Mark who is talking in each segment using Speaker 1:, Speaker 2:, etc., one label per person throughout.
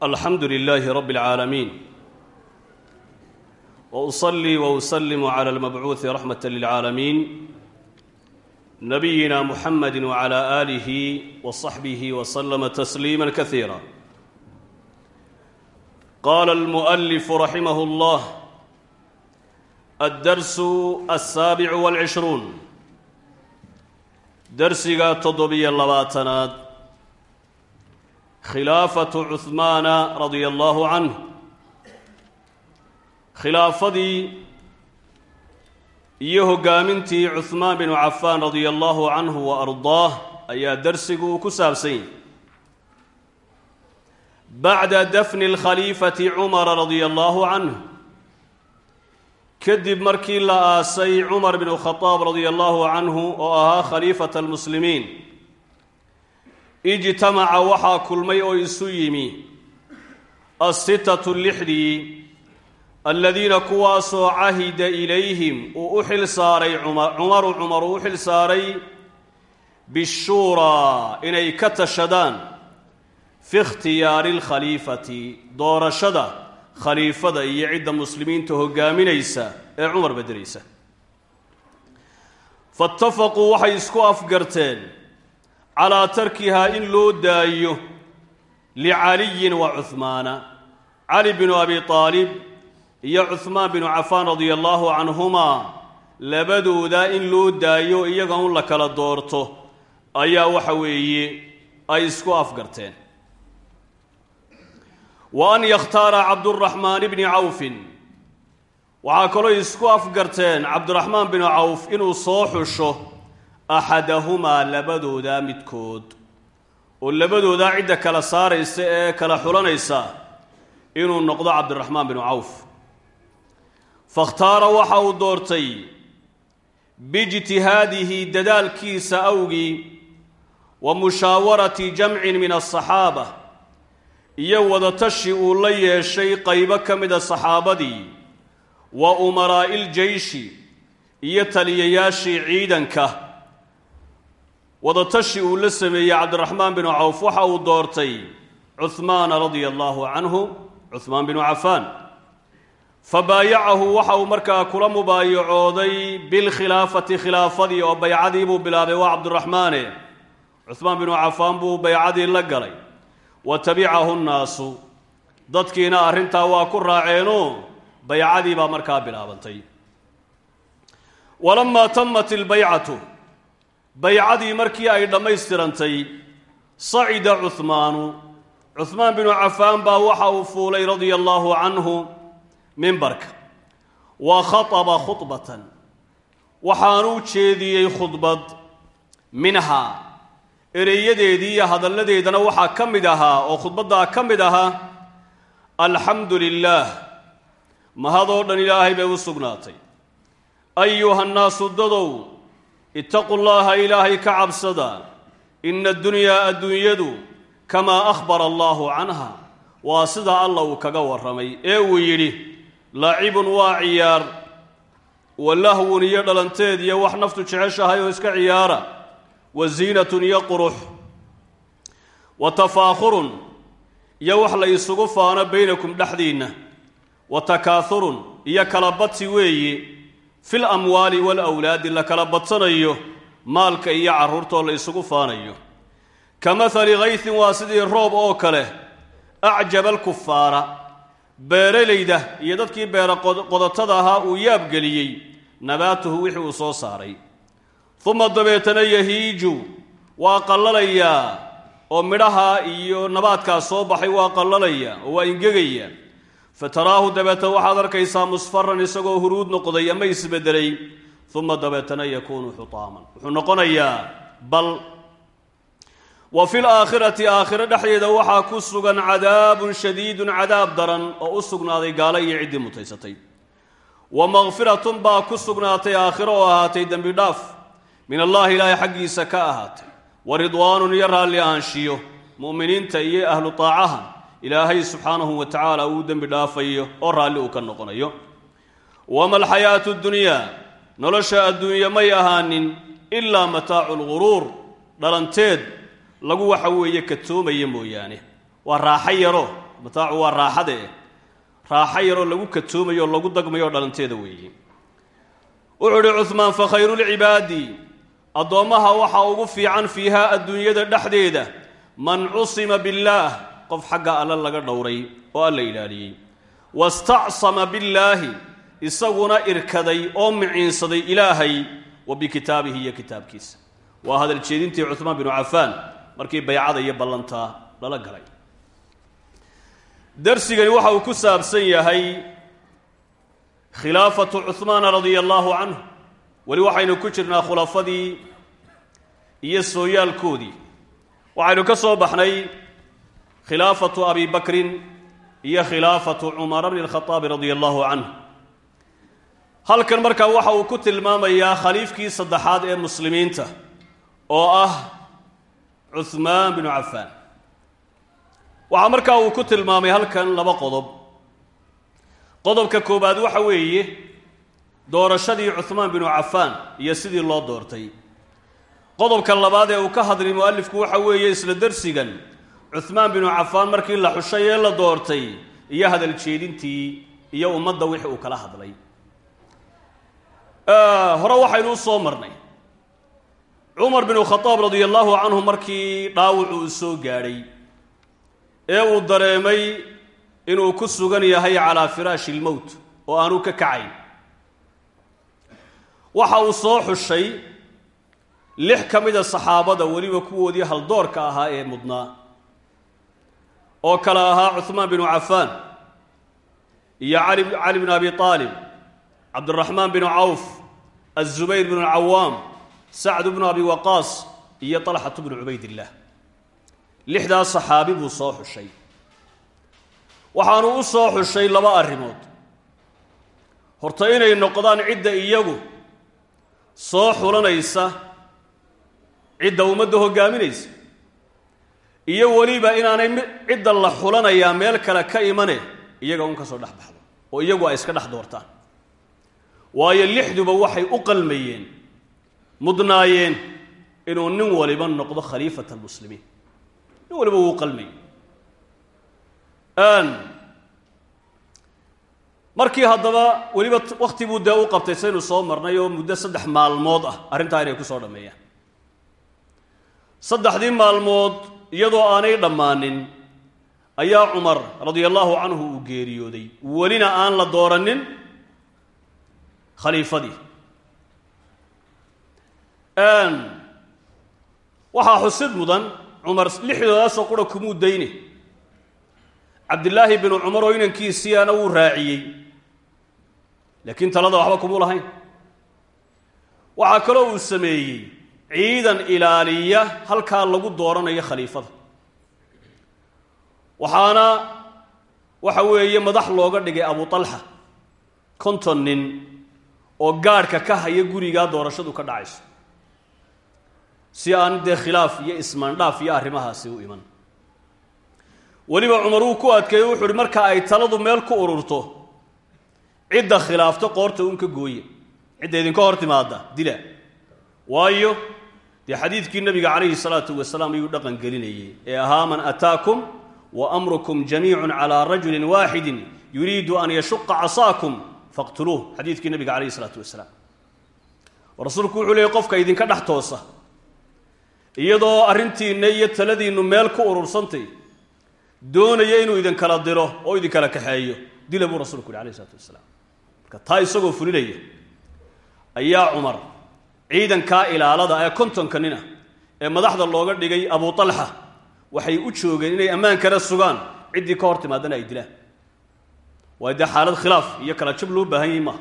Speaker 1: alxamdu lilaahi rabi اlcaalamiin wausalii wausalimu cala almabcuuhi raxmata lilcaalamiin nabiyina muxamadi wcala aalihi wasaxbihi waslama tasliima kasiira qaala almualifu raximah اllah addarsu alsaabicu walcishruun darsiga toddobiyo labaatanaad khilaafatu cuhmaana radia allaahu canh khilaafadii iyo hoggaamintii cuhmaan binu cafaan radia allaahu canhu wa ardaah ayaa darsigu uu ku saabsan. Yahy bacda dafni alkhaliifati cumara radia allaahu canh kadib markii la aasay cumar binu khadaab radia allaahu canhu oo ahaa khaliifata almuslimiin ijtamaca waxaa kulmay oo isu yimi assitatu lixdii aladiina kuwaasoo cahida ilayhim uu u xil saaray cumaru cumar uu u xil inay ka tashadaan fi ikhtiyaari alkhaliifati doorashada khaliifada iyo cidda muslimiinta hoggaaminaysa ee cumar beddelaysa. Faitafaquu waxay isku afgarteen calaa tarkihaa in loo daayo licaliyin wa cuhmaana cali binu abi aalib iyo cuhmaan binu cafaan radia allaahu canhumaa labadooda in loo daayo iyaga un la kala doorto ayaa waxa weeye ay isku afgarteen. wa an yakhtaara cabduraxmaan bni cawfin. waxaa kaloo isku afgarteen cabdiraxmaan binu cawf inuu soo xusho axadahumaa labadooda midkood oo labadoodaa cidda kala saaraysa ee kala xulanaysa inuu noqdo cabdiraxmaan binu cawf fakhtaara waxa uu doortay biijtihaadihi dadaalkiisa awgii wa mushaawarati jamcin min asaxaaba iyo wadatashi uu la yeeshay qaybo ka mida saxaabadii wa umaraa'i ljeyshi iyo taliyayaashii ciidanka wadatashi uu la sameeyey cabdiraxmaan binu cawf waxa uu doortay cuhmaana radia allaahu canhu cuhmaan binu cafaan. Fa baayacahu waxa uu markaa kula mubaayacooday bilkhilaafati khilaafadii oo baycadii buu bilaabay waa cabdiraxmaane. Cuhmaan binu cafaan buu baycadii la galay. Wa tabicahu nnaasu. Dadkiina arrintaa waa ku raaceenoo baycadii baa markaa bilaabantay. Walamaa tamat ilbaycatu baycadii markii ay dhammaystirantay sacida cuhmaanu cuhmaan binu cafaan baa waxa uu fuulay radia allaahu canhu mimbarka wa khataba khudbatan waxaanuu jeediyey khudbad minhaa ereyadeedii iyo hadalladeedana waxaa ka mid ahaa oo khudbaddaa ka mid ahaa alxamdu lilaah mahadoo dhan ilaahay bay u sugnaatay. Ayuha nnaasu dadow ittaqu llaha ilaahay ka cabsada. Ina addunyaa adduunyadu kamaa akhbara allaahu canha. Waa sida alla uu kaga warramay ee uu yidhi lacibun waa ciyaar wa lahwun iyo dhalanteed iyo wax naftu jeceshahay oo iska ciyaara wa ziinatun iyo qurux wa tafaakhurun iyo wax la isugu faano baynakum dhexdiinna wa takaahurun iyo kala badsi weeye fil amwaali walawlaadi la kala badsanayo maalka iyo carruurtoo la isugu faanayo. Ka mahali kaysin waa sidii roob oo kale acjaba alkufaara beeralayda iyo dadkii beera qodatada ahaa uu yaabgeliyey nabaatuhu wixii uu soo saaray. Uma dabeetana yahiiju waa qallalayaa oo midhaha iyo nabaadkaa soo baxay waa qallalaya oo waa ingegaya fataraahu dabeetana waxaad arkaysaa musfaran isagoo huruud noqday ama isbedelay uma dabeetana yakuunu xutaaman wuxuu noqonayaa bal wa fi laakhirati aakhiro dhexdeeda waxaa ku sugan cadaabun shadiidun cadaab daran oo u sugnaaday gaalo iyo ciddii mutaysatay wa makfiratun baa ku sugnaatay aakhiro oo ahaatay dembi dhaaf min allaahi ilaahay xaggiisa ka ahaatay wa ridwaanun iyo raalli ahaanshiyo mu'miniinta iyo ahlu taacaha ilaahay subxaanahu wa tacaala uu dembi dhaafayo oo raalli uu ka noqonayo. Wama alxayaatu dunyaa nolosha adduunya may ahaanin ilaa mataacu lguruur dhalanteed lagu waxa weeye katoomaya mooyaane. Waa raaxo yaro mataacu waa raaxade raaxo yaroo lagu katoomayo oo lagu dagmayo dhalanteeda weeye wuxuu idhi cuhmaan fa khayrulcibaadi addoommaha waxaa ugu fiican fiihaa adduunyada dhexdeeda man cusima billaah qof xagga alle laga dhowray oo alla ilaaliyey. Wastacsama billaahi isaguna irkaday oo miciinsaday ilaahay wa bikitaabihi iyo kitaabkiisa. Waa hadal jeedintii cuhmaan binu cafaan markii baycada iyo ballanta lala galay. Darsigani waxa uu ku saabsan yahay khilaafatu cuhmaana radia allaahu canhu. Weli waxaynu ku jirnaa khulafadii iyo sooyaalkoodii. Waxaynu ka soo baxnay khilaafatu abi bakrin iyo khilaafatu cumara bni alkhaaabi radia allahu canhu halkan markaa waxa uu ku tilmaamayaa khaliifkii saddexaad ee muslimiinta oo ah cuhmaan binu cafaan waxaa markaa uu ku tilmaamay halkan laba qodob qodobka koowaad waxa weeye doorashadii cuhmaan binu cafaan iyo sidii loo doortay qodobka labaad ee uu ka hadlay mu'alifku waxa weeye isla darsigan cuhmaan binu cafaan markii la xushay ee la doortay iyo hadal jeedintii iyo ummadda wixii uu kala hadlay. Hore waxaynu u soo marnay. Cumar binu khadaab radia allaahu canhu markii dhaawacu uu soo gaadhay ee uu dareemay inuu ku sugan yahay calaa firaashi ilmowt oo aanu ka kacayn. Waxa uu soo xushay lix ka mida saxaabada weliba kuwoodii haldoorka ahaa ee mudnaa oo kale ahaa cuhmaan binu cafaan iyo cali cali bnu abi aalib cabdiraxmaan binu cawf azubayr bnu alcawaam sacd bnu abi waqaas iyo talxatu bnu cubaydillaah lixdaas saxaabi buu soo xushay. Waxaanu u soo xushay laba arrimood. Horta inay noqdaan cidda iyagu soo xulanaysa cidda ummadda hoggaaminaysa iyo weliba inaanay cidda la xulanayaa meel kale ka imane iyaga un ka soo dhex baxdo oo iyagu ay iska dhex doortaan. Waayo lixduba waxay u qalmayeen mudnaayeen inuu nin waliba noqdo khaliifat almuslimiin. Nin waliba wuu qalmayey. Markii haddaba weliba wakti buu dee u qabtay saynu soo marnay oo muddo saddex maalmood ah arrintaa inay ku soo dhammeeyaan. Saddexdii maalmood iyadoo aanay dhammaanin ayaa cumar radia allaahu canhu uu geeriyooday. Welina aan la dooranin khaliifadii. Waxaa xusid mudan cumar lixdoodaasoo qura kumuu dayne. Cabdillaahi binu cumar oo inankiisiiana wuu raaciyey. Laakiin talada waxba kumuu lahayn. Waxaa kaloo uu sameeyey ciidan ilaaliya halkaa lagu dooranayo khaliifada. Waxaana waxa weeye madax looga dhigay abu talxa konton nin oo gaadhka ka haya gurigaa doorashadu ka dhacayso si aan dee khilaaf iyo ismaandhaaf iyo arrimahaasi u iman. Weliba cumar wuu ku adkeeyey wuxu uhi marka ay taladu meel ku ururto cidda khilaafto qoorta un ka gooye. Cidda idinka hor timaada dila. Waayo dee xadiidkii nabiga calayhi salaatu wasalaam ayuu dhaqan gelinayey ee ahaa man ataakum wa amrukum jamiicun calaa rajulin waaxidin yuriidu an yashuqa casaakum faqtuluuh. Xadiidkii nabiga calayhi salaatu wasalaam. Rasuulku wuxuu leeyay qofka idinka dhex toosa iyadoo arrintiinna iyo taladiinnu meel ku urursantay doonaya inuu idinkala diro oo idinkala kaxeeyo. Dila buu rasulku yidhi alayh isalaatu wasalaam. Marka taa isagoo fulinaya ayaa cumar ciidankaa ilaalada ee kontonka nina ee madaxda looga dhigay abu talxa waxay u joogeen inay ammaankana sugaan ciddii ka hor timaadana ay dilaan. Waayo dee xaalad khilaaf iyo kala jab loo baahan yahay maaha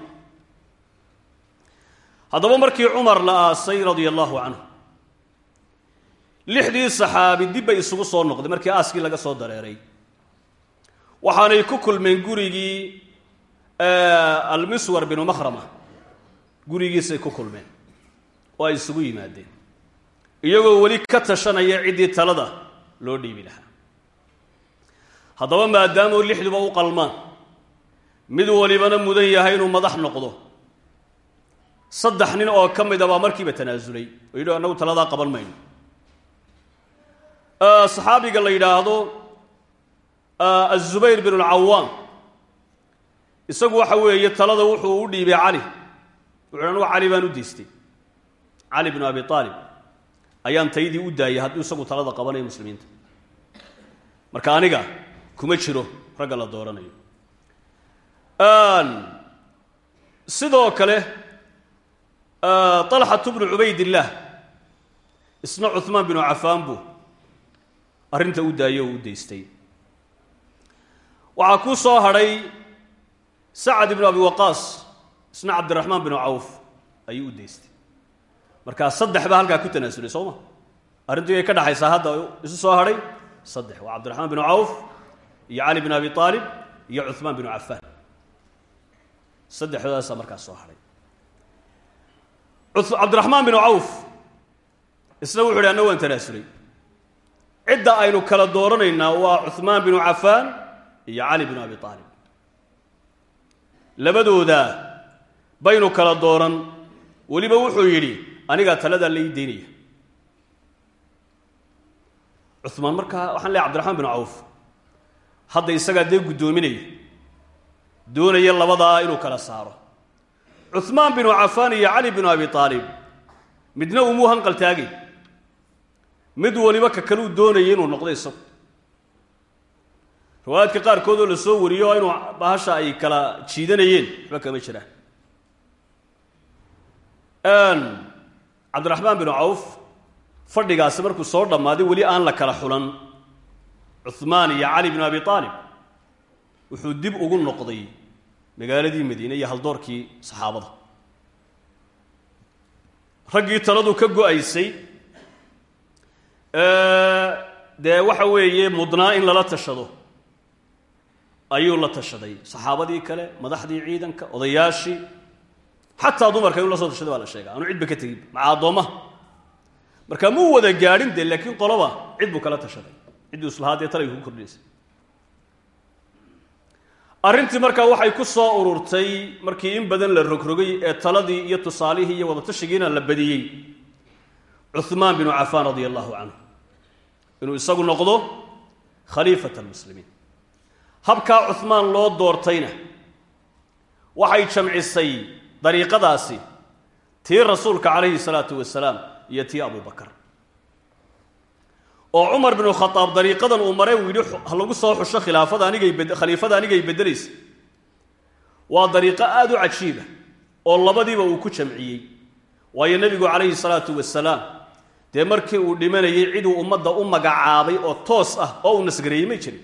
Speaker 1: haddaba markii cumar la aasay radia allaahu canhu lixdii saxaabi dib isugu soo noqday markii aaskii laga soo dareeray. Waxaanay ku kulmeen gurigii almiswar binu makhrama gurigiisay ku kulmeen oo ay isugu yimaadeen? Iyagoo weli ka tashanaya ciddii talada loo dhiibi lahaa. Haddaba maadaamoo lixduba u qalmaan mid walibana mudan yahay inuu madax noqdo. Saddex nin oo ka mid a baa markiiba tanaasulay oo yidhi annagu taladaa qaban mayno. Saxaabiga la yidhaahdo azubayr bin alcawaam isagu waxa weeye talada wuxuu u dhiibay cali. Wuxu anugu cali baan u deystay cali binu abi aalib ayaan taydii u daayay hadduu isagu talada qabanayo muslimiinta. Marka aniga kuma jiro ragga la dooranayo. Sidoo kale طalxatu bnu cubaydillaah isna cuثmaan binu cafaan buu arrinta u daayay oo u daystay. Waxaa ku soo hadhay sacad ibnu abi waqaas isna cabdiraxmaan binu cawf ayuu u daystay markaa saddex baa halkaa ku tanaasulay soo ma? Arrintu yay ka dhaxaysaa hadda isu soo hadhay. Saddex waa cabdiraxmaan binu cawf iyo cali binu abi aalib iyo cuثmaan binu cafaan saddexdoodaasa markaas soo hadhay. Cabdiraxmaan binu cawf isna wuxu uhi anna waan tanaasulay cidda aynu kala dooranaynaa waa cuثmaan binu cafaan iyo cali binu abi aalib labadooda baynu kala dooran. Weliba wuxuu yidhi anigaa taladaa la ii daynaya cumaan markaa waxaan leeay abdiraxmaan binu cawf. Hadda isagaa dee guddoominaya doonaya labadaa inuu kala saaro. Cuثmaan binu cafaan iyo cali binu abi aalib midna umuu hanqal taagay. Mid waliba ka kaluu doonayay inuu noqdo isagu. Riwaayaadka qaarkood oo la soo wariyo inuu bahasha ay kala jiidanayeen waxba kama jiraan cabdiraxmaan binu cawf fadhigaasi markuu soo dhammaaday weli aan la kala xulan. Cuثmaan iyo cali binu abi aalib wuxuu dib ugu noqday magaaladii madiine iyo haldoorkii saxaabada. Raggii taladu ka go'aysay dee waxa weeye mudnaa in lala tashado. Ayuu la tashaday. Saxaabadii kale madaxdii ciidanka odayaashii xataa dumarka inuu la soo tashaday baa la sheega aanu cidba ka tegin maca addoommaha marka muu wada gaadhin dee laakiin qoloba cid kala tashaday. Cidduu islahaa dee ku kordhinaysa arrintii markaa waxay ku soo ururtay markii in badan la rogrogay ee taladii iyo tusaalihii iyo wadatashigiina la badiyey cuثmaan binu cafaan radia allahu canhu. Inuu isagu noqdo khaliifat almuslimiin. Habkaa cuثmaan loo doortayna waxay jamcisay dariiqadaasi tii rasuulka calayhi salaatu wasalaam iyo tii abu bakar. Oo cumar binu khadaab dariiqadan uu maray uu yidhi ha lagu soo xusho khilaafada anigay khaliifada anigay beddelaysa waa dariiqo aada u cajiiba oo labadiiba uu ku jamciyey. Waayo nebigu calayhi salaatu wasalaam dee markii uu dhimanayay ciduu ummadda u magacaabay oo toos ah oo uu nasgareeyey may jirin.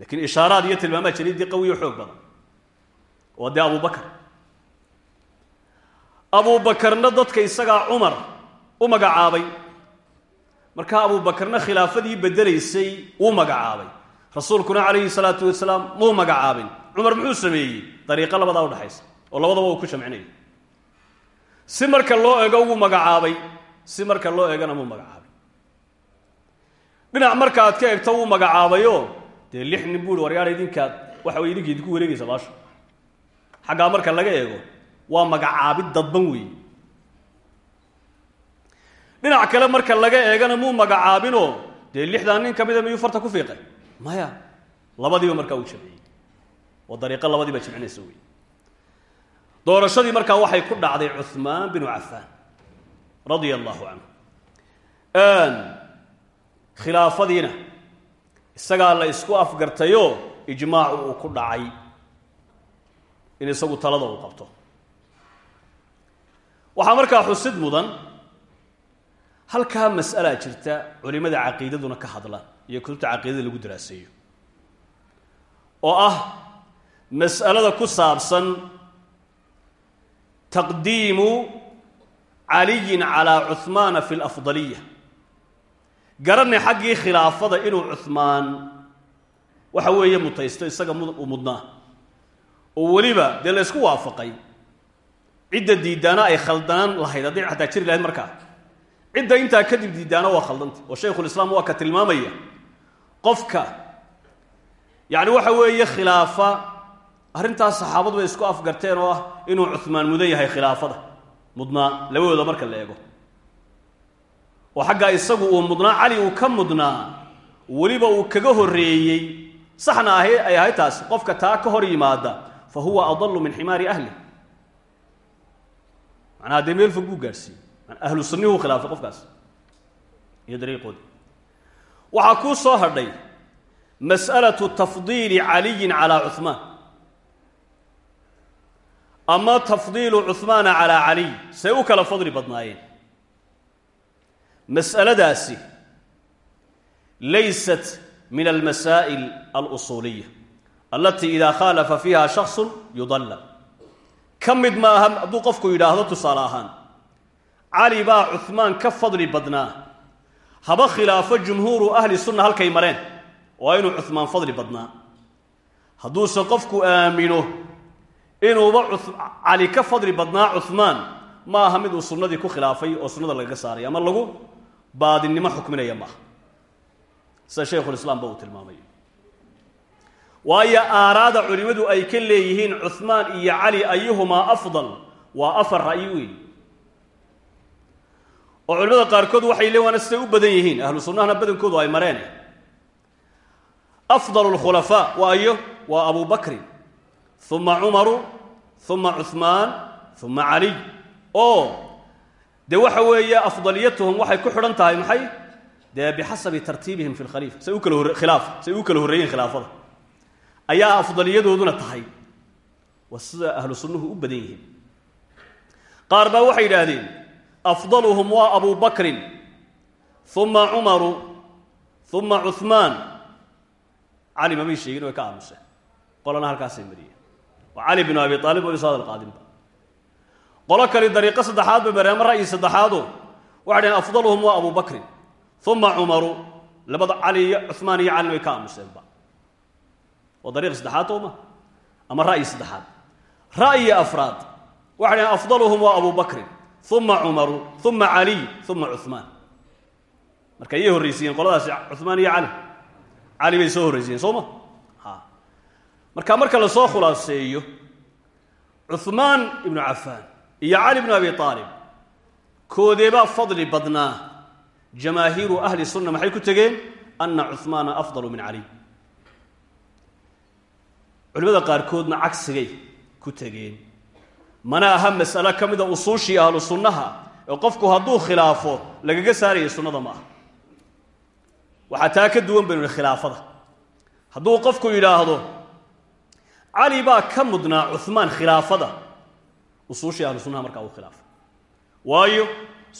Speaker 1: Laakiin ishaaraad iyo tilmaamaa jiray dee qawiyo xoog badan. Waa dee abubakar abuubakarna dadka isagaa cumar u magacaabay. Markaa abuubakarna khilaafadii beddelaysay wuu magacaabay. Rasuulkuna calayhi salaatu wasalaam muu magacaabin. Cumar muxuu sameeyey? Dariiqo labadaa udhexaysa oo labadaba uu ku jamcinaya si marka loo ego wuu magacaabay. Si marka loo egana muu magacaabay dhinac marka aad ka egto wuu magacaabayoo dee lix nin buu ihi waryaadha idinkaad. Waxa wey idinka idinku wareegaysa baasha xaggaa marka laga eego waa magacaabid dadban weeye. Dhinac kale marka laga eegana muu magacaabinoo dee lixdaa nin ka mida miyuu farta ku fiiqay? Maya labadiiba markaa uu jamciyey waa dariiqo labadiiba jamcinaysa wey doorashadii markaa waxay ku dhacday cuثmaan binu cafaan radia allahu canhu khilaafadiina isagaa la isku afgartayoo ijmaacu uu ku dhacay. In isagu talada uu qabto waxaa markaa xusid mudan. Halkaa mas'alaa jirta culimada caqiidaduna ka hadlaan iyo kutubta caqiidada lagu daraaseeyo. Oo ah mas'alada ku saabsan taqdiimu caliyin calaa cuhmaana fi lafdaliya garanay xaggii khilaafada inuu cuhmaan waxa weeye mutaysto isaga u mudnaa. Oo weliba dee la ysku waafaqay cidda diidaana ay khaldanaan lahayd hadday xataa jiri lahayd markaa. Cidda intaa kadib diidaana waa khaldantay oo shaykhulislaam waa ka tilmaamaya qofka yacni waxa weeye khilaafa arrintaas saxaabadu bay isku afgarteen oo ah inuu cuhmaan mudan yahay khilaafada. Mudnaa labadooda marka la eego. Oo xaggaa isagu uu mudnaa cali uu ka mudnaa weliba uu kaga horreeyey. Saxna ahay ay ahay taasi qofka taa ka hor yimaada fa huwa adalu min ximaari ahli macnaha dee meel fog buu gaadhsiiyey ahlu sunnihuu khilaafay qofkaas. Iyo dariiqoodi waxaa kuu soo hadhay mas'alatu tafdiili caliyin calaa cuhmaan ama tafdiilu cuhmaana calaa caliy say u kala fadli badnaayeen. Mas'aladaasi laysat min almasaa'il alusuuliya alatii idaa khaalafa fiiha shaksun yudalla ka mid ma aha hadduu qofku yidhaahdo tusaale ahaan cali baa cuhmaan ka fadli badnaa. Haba khilaafo jumhuuru ahli sunna halkay mareen. Waa inuu cuhmaan fadli badnaa. Hadduuse qofku aamino inuuba cali ka fadli badnaa cuhmaan ma aha mid uu sunnadii ku khilaafay oo sunnada lagaga saaray ama lagu baadinimo xukminaya maaha sida shaykhulislaam ba uu tilmaamay waayo aaraada culimmadu ay ka leeyihiin cuhmaan iyo cali ayuhumaa afdal. Waa afar ra'yi weyn. Oo culimmada qaarkood waxay leeyiin waana siday u badan yihiin? Ahlu sunnahana badankoodu ay mareen. Afdal lkhulafaa waa ayo waa abu bakrin uma cumaru uma cuhmaan uma caliy oo dee waxa weeye afdaliyatuhum waxay ku xidhan tahay maxay? Dee bixasabi tartiibihim fi lkhaliifa say u kala horreeyeen khilaafada ayaa afdaliyadooduna tahay. Waa sida ahlu sunnuhu u badan yihiin. Qaar baa waxay yidhaahdeen afdaluhum waa abu bakrin uma cumaru uma cuhmaan cali mamay sheegin way ka aamuseen. Qolana halkaasay mariyeen. Waa cali binu abi aalib oo isaad alqaadinba qolo kale dariiqo saddexaad ba mareen ama ra'yi saddexaado waxay afdaluhum waa abu bakrin uma cumaru labada cali iyo cuhmaan iyo calina way ka aamuseenba waa dariiq saddexaad ooma ama ra'yi saddexaad? Ra'yi afraad. Waxay dhaheen afdaluhum waa abu bakrin uma cumaru uma caliy uma cuhmaan marka iyay horraysiiyeen qoladaasi cuhmaan iyo cali cali bay soo horraysiiyeen soo ma ha. Marka marka la soo khulaaseeyo cuhmaan ibnu cafaan iyo cali bnu abi aalib koodeebaa fadli badnaa jamaahiiru ahli sunna maxay ku tegeen? Ana cuhmaana afdalu min caliy culimada qaarkoodna cagsigay ku tegeen. Mana aha mas'alo ka mida usuushii ahlu sunnaha ee qofku hadduu khilaafo lagaga saaraya sunnada ma aha. Waxaa taa ka duwan baynu khilaafada. Hadduu qofku yidhaahdo cali baa ka mudnaa cuhmaan khilaafada usuushii ahlu sunnaha markaa uu khilaafay waayo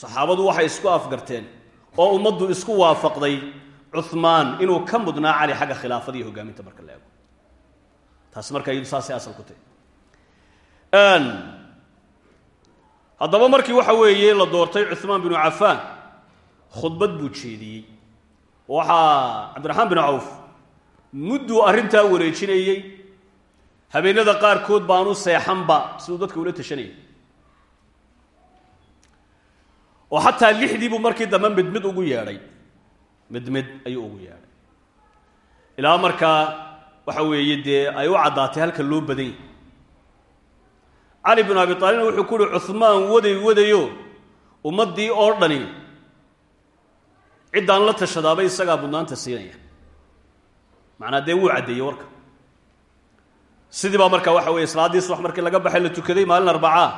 Speaker 1: saxaabadu waxay isku afgarteen oo ummaddu isku waafaqday cuhmaan inuu ka mudnaa cali xagga khilaafada iyo hogaaminta marka la eego taas marka iyadu saasay asal ku tahy haddaba markii waxa weeye la doortay cuhmaan binu cafaan khudbad buu jeediyey. Waxaa cabdiraxmaan binu cawf mudduu arrintaa wareejinayey. Habeenada qaarkood baanu seexanba siduu dadka ula tashanayay oo xataa lixdii buu markii dambe mid mid ugu yeedhay. Mid mid ayuu ugu yeedhay. Ilaa markaa waxa weeye dee ay u caddaatay halka loo badan yahy cali binu abi aalibna wuxuu ku uhi cuhmaan waday wadayo. Ummaddii oo dhani ciddaan la tashadaabay isagaa budnaanta siinaya. Macnaa dee wuu caddeeyey warka. Sidii baa marka waxa weye salaaddii subax markii laga baxay la tukaday maalin arbacaa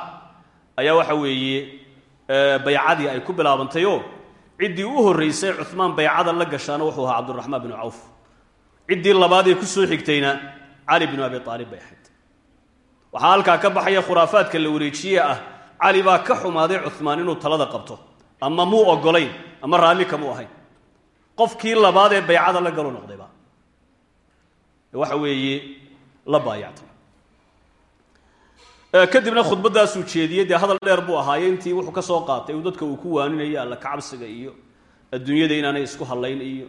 Speaker 1: ayaa waxa weeye baycadii ay ku bilaabantayoo ciddii u horraysay cuhmaan baycada la gashaana wuxuu ahaa cabduraxmaan binu cawf ciddii labaad ee ku soo xigtayna cali binu abi aalib bay ahayd. Waxaa halkaa ka baxaya khuraafaadka la wareejiye ah cali baa ka xumaaday cuhmaan inuu talada qabto ama muu ogolayn ama raalli kamuu ahayn. Qofkii labaad ee baycada la galu noqdayba waxa weeye la baayactay. Kadibna khudbadaasuu jeediyey dee hadal dheer buu ahaaye intii wuxuu ka soo qaatay dadka uu ku waaninaya alla kacabsiga iyo adduunyada inaanay isku hadlayn iyo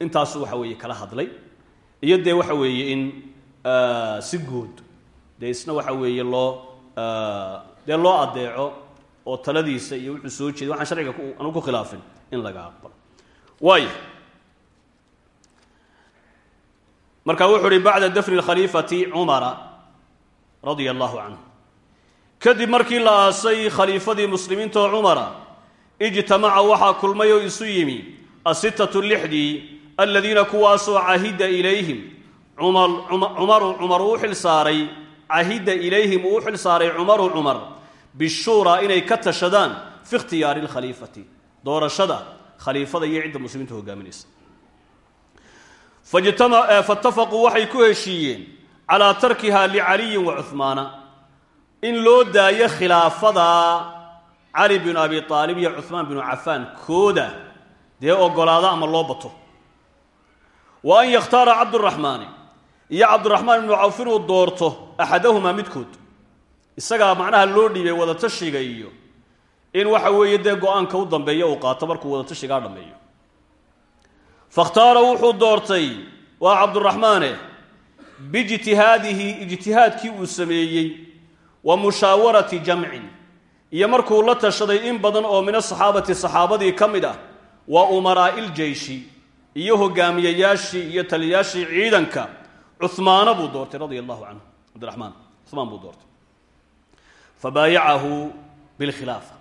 Speaker 1: intaasu waxa weeye kala hadlay. Iyo dee waxa weeye in si guud. Dee isna waxa weeye loo dee loo adeeco oo taladiisa iyo wuxuu soo jeeday. Waxaan sharciga aanu ku khilaafin in laga aqbalo. Waaya marka wuxuu uhi bacda dafni اkhaliifati cumara radia allahu canhu kadib markii la aasay khaliifadii muslimiinta oo cumara ijtamaca waxaa kulmay oo isu yimi asitatu lixdii aladiina kuwaasoo cahida ilayhim cumaru cumar u xil saaray cahida ilayhim uu u xil saaray cumaru cumar bishuuraa inay ka tashadaan fi ikhtiyaari lkhaliifati doorashada khaliifada iyo cidda muslimiinta hogaaminaysa faitafaquu waxay ku heshiiyeen calaa tarkiha licaliyin wa cuhmaana in loo daayo khilaafadaa cali binu abi aalib iyo cuhmaan binu cafaan kooda dee ogolaada ama loo bato wa an yakhtaara cabduraxmaani iyo cabduraxmaan ibnu cawf inuu doorto axadahumaa midkood isagaa macnaha loo dhiibay wadatashiga iyo in waxa weeye dee go'aanka u dambeeya uu qaato markuu wadatashigaa dhammeeyo fakhtaara wuxuu doortay waa cabduraxmaane biijtihaadihi ijtihaadkii uu sameeyey wa mushaawarati jamcin iyo markuu la tashaday in badan oo min asaxaabati saxaabadii ka mid ah wa umaraa'i iljeyshi iyo hogaamiyayaashii iyo taliyayaashii ciidanka cuhmaana buu doortay radia allahu canhu cabdiraxmaan cuhmaan buu doortay. Fabaayacahu bilkhilaafa.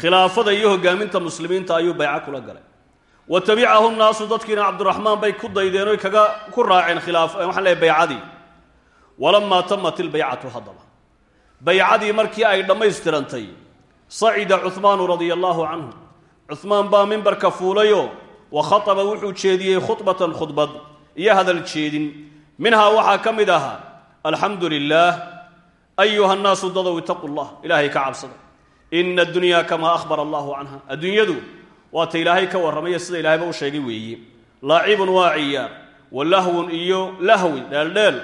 Speaker 1: Khilaafada iyo hogaaminta muslimiinta ayuu bayco kula galay. Wa tabicahu nnaasu dadkiina cabdiraxmaan bay ku daydeen oy kaga ku raaceen khilaaf waxaan leehay baycadii. Walamaa tamat ilbaycatu haddaba baycadii markii ay dhammaystirantay sacida cuhmaanu radia allaahu canhu. Cuhmaan baa mimbarka fuulayoo wa khataba wuxuu jeediyey khudbatan khudbad iyo hadal jeedin minhaa waxaa ka mid ahaa alxamdu lilaah ayuha nnaasu dadow itaquu llah ilaahay ka cabsada ina addunyaa kamaa ahbara allahu canha adduunyadu waata ilaahay ka warramaya sida ilahayba u sheegay weeye laacibun waa ciyaar wa lahwun iyo lahwi dheeldheel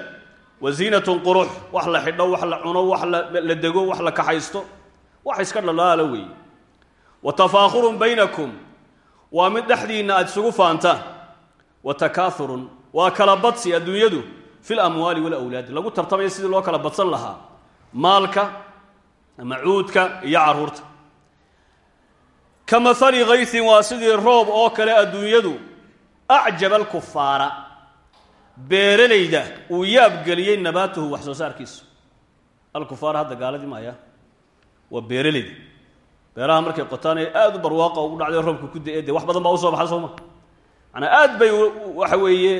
Speaker 1: wa ziinatun qurux wax la xidho wax la cuno wax la dego wax la kaxaysto wax iska dhalaala weeye wa tafaakhurun waa mid dhexdiinna aad isugu faantaan wa takaaurun waa kala badsi adduunyadu fi lamwaali walawlaadi lagu tartamaya sidii loo kala badsan lahaa. Maalka ama cuudka iyo carruurta ka mahali kaysin waa sidii roob oo kale adduunyadu acjaba alkufaara beeralayda uu yaabgeliyey nabaatuhu wax soo saarkiisu. Alkufaara hadda gaaladii maaya waa beeralayda beeraha markay qotaan ee aada u barwaaqa ugu dhacday roobka ku da'e wax badan baa u soo baxa soo ma? Manaa aad bay waxa weeye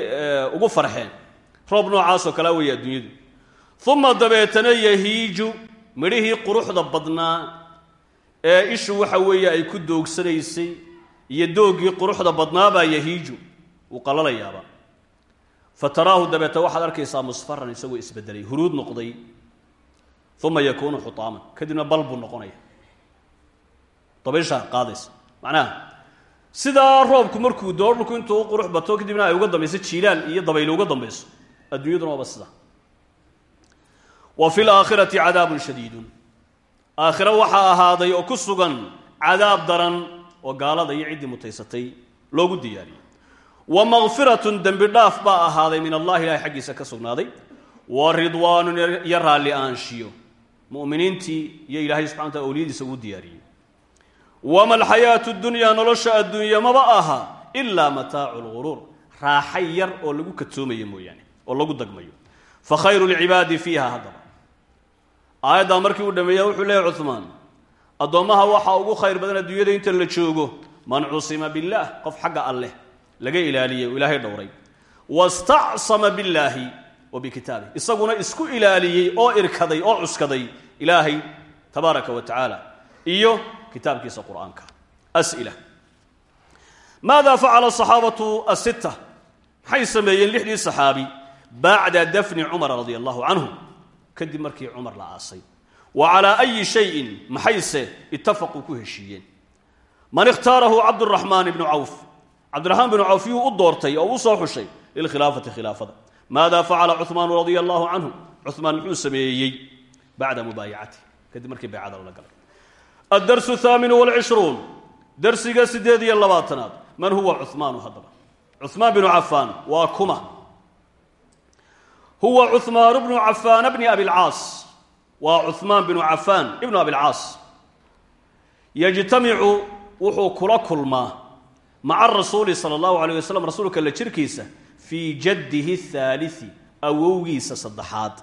Speaker 1: ugu farxeen. Roob noocaasoo kalea weeye adduunyadu uma dabeetana yahiiju midhihii quruxda badnaa ee ishu waxa weeye ay ku doogsanaysay iyo doogii quruxda badnaabaa yahiiju wuu qalalayaaba. Fa taraahu dabeeta waxaad arkaysaa musfaran isagoo isbedelay huruud noqday. Uma yakuunu xutaaman kadibna bal buu noqonaya dabaysha qaadaysa. Macnaha sidaa roobku markuu doo dhulku intuu u qurux bato kadibna ay uga dambayso jiilaal iyo dabayli uga dambayso. Adduunyaduna waaba sida wa fi laakhirati cadaabun shadiidun. Aakhiro waxaa ahaaday oo ku sugan cadaab daran oo gaalada iyo ciddii mutaysatay loogu diyaariyey. Wa makfiratun dembi dhaaf baa ahaaday min allahi ilahay xaggiisa ka sugnaaday. Wa ridwaanun iyo raalli aanshiyo. Mu'miniintii iyo ilaahay subxana wataala awliyadiisa ugu diyaariyey wama alxayaatu dunyaa nolosha adduunya maba aha ilaa mataacu lguruur raaxay yar oo lagu katoomayo mooyaane oo lagu dagmayo. Fa khayru lcibaadi fiiha haddaba aayaddaa markii uu dhameeya wuxuu leeyahy cuhmaan addoommaha waxaa ugu khayr badan adduunyada inta la joogo. Man cusima billaah qof xagga alleh laga ilaaliyey oo ilaahay dhowray. Wastacsama billaahi wa bikitaabih isaguna isku ilaaliyey oo irkaday oo cuskaday ilaahay tabaaraka wa tacaala. Iyo kitaabkiisa qur'aanka. As'ila. Maada facala asaxaabatu asita maxay sameeyeen lixdii saxaabi bacda dafni cumara radia allahu canhu kadib markii cumar la aasay. Wa calaa ayi shayin maxayse itafaquu ku heshiiyeen? Man ikhtaarahu cabduraxmaan ibnu cawf cabdiraxmaan binu cawf yuu u doortay oo u soo xushay lilkhilaafati khilaafada. Maada facala cuhmaanu radia allahu canhu cuhmaan muxuu sameeyey bacda mubaayacati kadib markii baycada addarsu thaaminu walcishruun darsiga siddeed iyo labaatanaad man huwa cuhmaanu haddaba cuhmaan binu cafaan waa kuma huwa cuhmaan bnu cafaan bni abilcaas waa cuhmaan binu cafaan ibnu abilcaas yajtamicu wuxuu kula kulmaa maca rasuuli sala allahu alayh wasalam rasuulka la jirkiisa fii jaddihi haalii awowgiisa saddexaad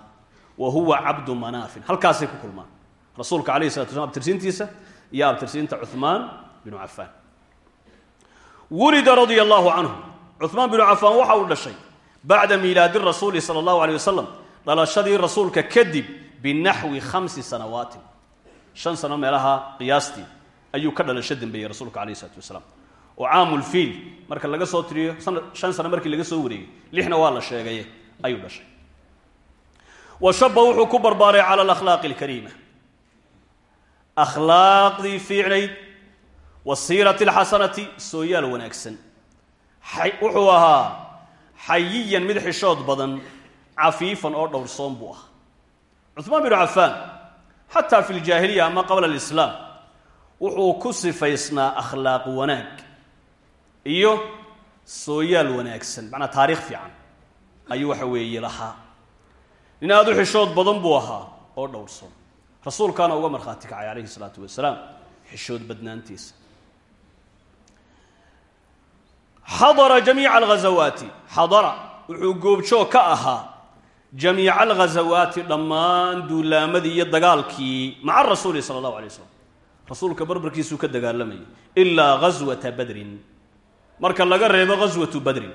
Speaker 1: wa huwa cabdu manaafin halkaasay ku kulmaan rasuulka alayh salatu slam abtirsiintiisa iyo abtirsiinta cuhmaan binu cafaan. Wulida radia canhu cuhmaan binu cafaan waxa uu dhashay bacda miilaadi rasuuli sala allahu aleyh wasalam dhalashadii rasuulka kadib binaxwi khamsi sanawaatin. Shan sano meelaha qiyaastii ayuu ka dhalasho dembeeyey rasuulka alayh isalaatu wasalaam. Oo caamulfiil marka laga soo tiriyo shan sano markii laga soo wareegay lixna waa la sheegaye ayuu dhashay. Wa wuxuu ku barbaaray cala alakhlaaqi alkariima akhlaaqdii fiicnayd wasiirati alxasanati sooyaal wanaagsan. Wuxuu ahaa xayiyan mid xishood badan cafiifan oo dhowrsoon buu ahaa. Cuhmaan binu cafaan xataa fi ljaahiliya ama qabla alislaam wuxuu ku sifaysnaa akhlaaq wanaag iyo sooyaal wanaagsan. Macnaa taariikh fiican ayuu waxa weeye lahaa. Nin aada u xishood badan buu ahaa oo dhowrsoon rasuulkaana uga markhaati kacay calayhi salaatu wasalaam xishood badnaantiisa xadara jamiica alghazawaati. Xadara wuxuu goobjoog ka ahaa jamiica alghazawaati dhammaan duulaamadii iyo dagaalkii maca rasuuli sala allahu alay slam rasuulka barbarkiisuu ka dagaalamayay ilaa ghaswata badrin. Marka laga reebo ghaswatu badrin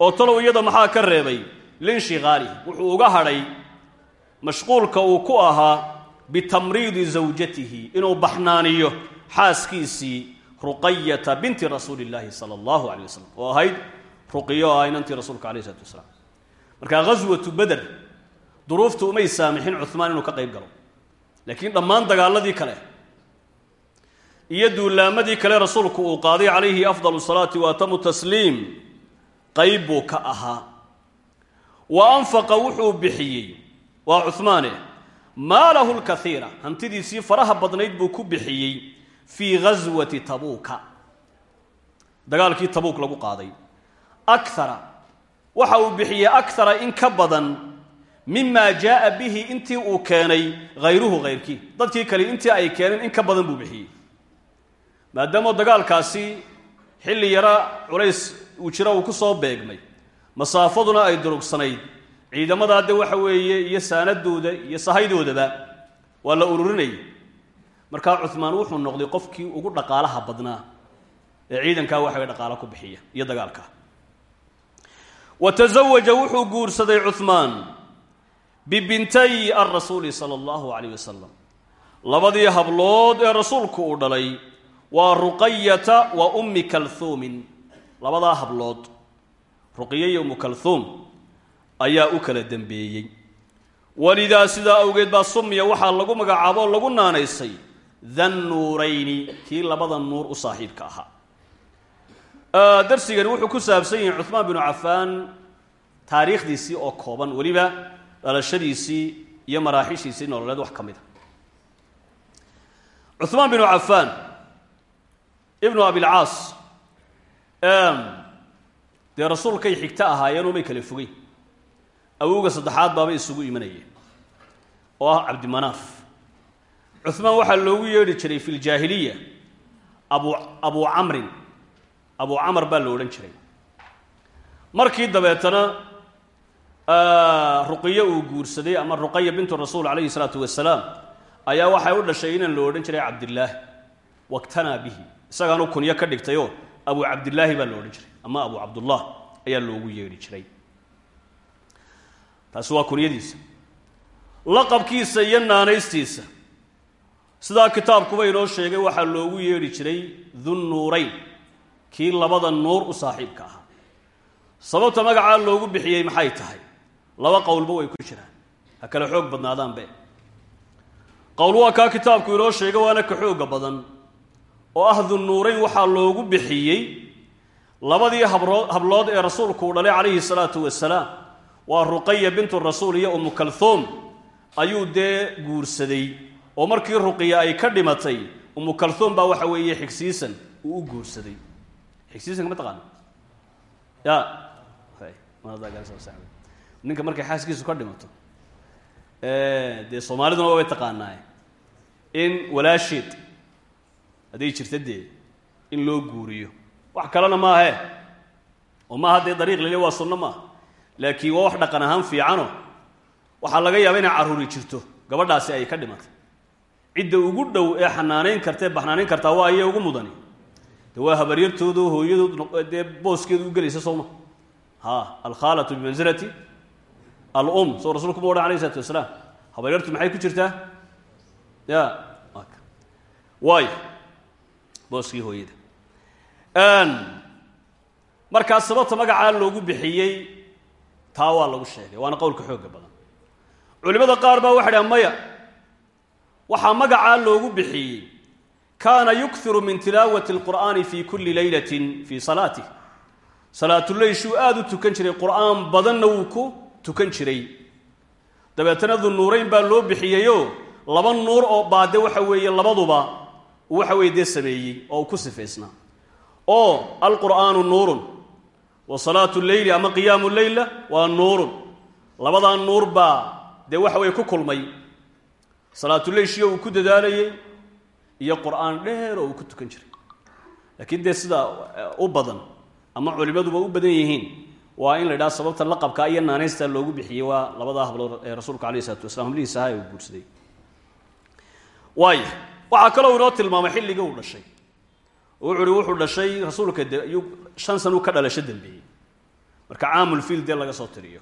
Speaker 1: oo talow iyada maxaa ka reebay? Linshiqaalihi wuxuu uga hadhay mashquulka uu ku ahaa bitamriidi zawjatihi inuu baxnaaniyo xaaskiisii ruqayata binti rasuuli illaahi sala allahu alay wasalam oo ahayd ruqiyo ah inantii rasuulka alayh isalatu wasalaam. Marka ghaswatu beder duruuftu umay saamixin cuhmaan inuu ka qayb galo. Laakiin dhammaan dagaaladii kale iyo duulaamadii kale rasuulku uu qaaday calayhi afdal salaati wa atamu tasliim qayb buu ka ahaa. Wa anfaqa wuxuu bixiyey waa cuhmaane maalahu lkaiira hantidiisii faraha badnayd buu ku bixiyey fii ghaswati tabuuka. Dagaalkii tabuuk lagu qaaday. Akara waxa uu bixiyey akara in ka badan mima jaaa bihi intii uu keenay hayruhu hayrkii dadkii kale intii ay keeneen in ka badan buu bixiyey. Maadaama dagaalkaasi xilli yara culays uu jira uu ku soo beegmay masaafaduna ay durugsanayd ciidamadaa de waxa weeye iyo saanadooda iyo sahaydoodaba waa la ururinayay. Markaa cuhmaan wuxuu noqday qofkii ugu dhaqaalaha badnaa ee ciidankaa waxa dhaqaalo ku bixiya iyo dagaalka. Wa tasawaja wuxuu guursaday cuhmaan bibintay alrasuuli sala allahu calayh wasalam labadii hablood ee rasuulku uu dhalay waa ruqayata wa ummi kalhuumin labadaa hablood ruqiya iyo ummu kalhuum ayaa u kala dembeeyey walidaa sidaa awgeed baa sumiya waxaa lagu magacaabo oo lagu naanaysay dhannuurayni kii labada nuur u saaxiibka ahaa. Darsigani wuxuu ku saabsan yahay cuhmaan binu cafaan taariikhdiisii oo kooban weliba dhalashadiisii iyo maraaxishiisii nololeed wax ka mid a. Cuhmaan binu cafaan ibnu abilcaas dee rasuulkay xigto ahaayeenoo may kala fogeyn awowga saddexaad baaba isugu imanayeen oo ah cabdimanaaf cuhmaan waxaa loogu yeedhi jiray fi ljaahiliya abu abu camrin abu camar baa la odhan jiray. Markii dabeetana ruqiyo uu guursaday ama ruqaya bintu rasuul calayhi salaatu wasalaam ayaa waxay u dhashay inaan lo odhan jiray cabdillaahi. Waktanaa bihi. Isagaanu kunyo ka dhigtayoo abu cabdillaahi baa lo odhan jiray ama abu cabdullah ayaa loogu yeedhi jiray taasi waa kunyadiisa laqabkiisa iyo naanaystiisa. Sidaa kitaabkuba inoo sheegay waxaa loogu yeedhi jiray dunnuurayn kii labada nuur u saaxiibka ahaa. Sababta magacaa loogu bixiyey maxay tahay? Laba qowlba way ku jiraan. Ha kale xoog badnaadaanbe qowl waa kaa kitaabku inoo sheega waana ka xooga badan. Oo ah dunnuurayn waxaa loogu bixiyey labadii habro hablood ee rasuulku uu dhalay calayhi salaatu wasalaam waa ruqaya bintu rasuul iyo umu kalhuum ayuu dee guursaday. Oo markii ruqiya ay ka dhimatay umu kalhuum baa waxa weeye xigsiisan uu u guursaday. Xigsiisanka ma taqaana ya. Ninka markay xaaskiisu ka dhimato. Dee soomaaliduna waabay taqaanaaye. In walaasheed hadday jirta dee in loo guuriyo. Wax kalena maahe. Oo maaha dee dariiq lile waa sunno maaha laakiin waa wax dhaqan ahaan fiicano. Waxaa laga yaaba inay carruuri jirto. Gabadhaasi ay ka dhimatay. Cidda ugu dhow ee xanaanayn kartae baxnaaneyn kartaa waa ayay ugu mudani. De waa habaryartoodo hooyadood dee booskeedu u gelaysa sooma ha alkhaalatu bimansilati alum soo rasulku ma odhan alayh isalaatu wasalaam. Habaryartu maxay ku jirtaa? Ya waayo booskii hooyada. Markaa sababta magacaa loogu bixiyey taa waa lagu sheegay waana qowlka xooga badan. Culimada qaar baa waxay dhahan maya waxaa magacaa loogu bixiyey kaana yukhiru min tilaawati alqur'aani fi kulli leylatin fii salaatih salaatuleyshuu aada u tukan jiray qur'aan badanna wuu ku tukan jiray. Dabeetana dunuurayn baa loo bixiyeyo laba nuur oo baade waxa weeye labaduba waxa weye dee sameeyey oo uu ku sifaysnaa oo alqur'aanu nuurun wa salaatu leyli ama qiyaamu leyla waa nuurun labadaa nuur baa dee waxa weye ku kulmay. Salaatuleyshiyo uu ku dadaalayey iyo qur'aan dheer uu ku tukan jiray. Laakiin dee sida u badan ama culimaduba u badan yihiin waa in la idhaha sababta laqabka iyo naanaysta loogu bixiyey waa labadaa hablood ee rasuulka alayh isalatu waslam hablihiisa aha ee uu guursaday waaya waxaa kaloo inoo tilmaamay xilligii uu dhashay. Wuxu wuxuu dhashay rasuulka shan sanuu ka dhalasho dambeeyey. Marka caamulfiil dee laga soo tiriyo.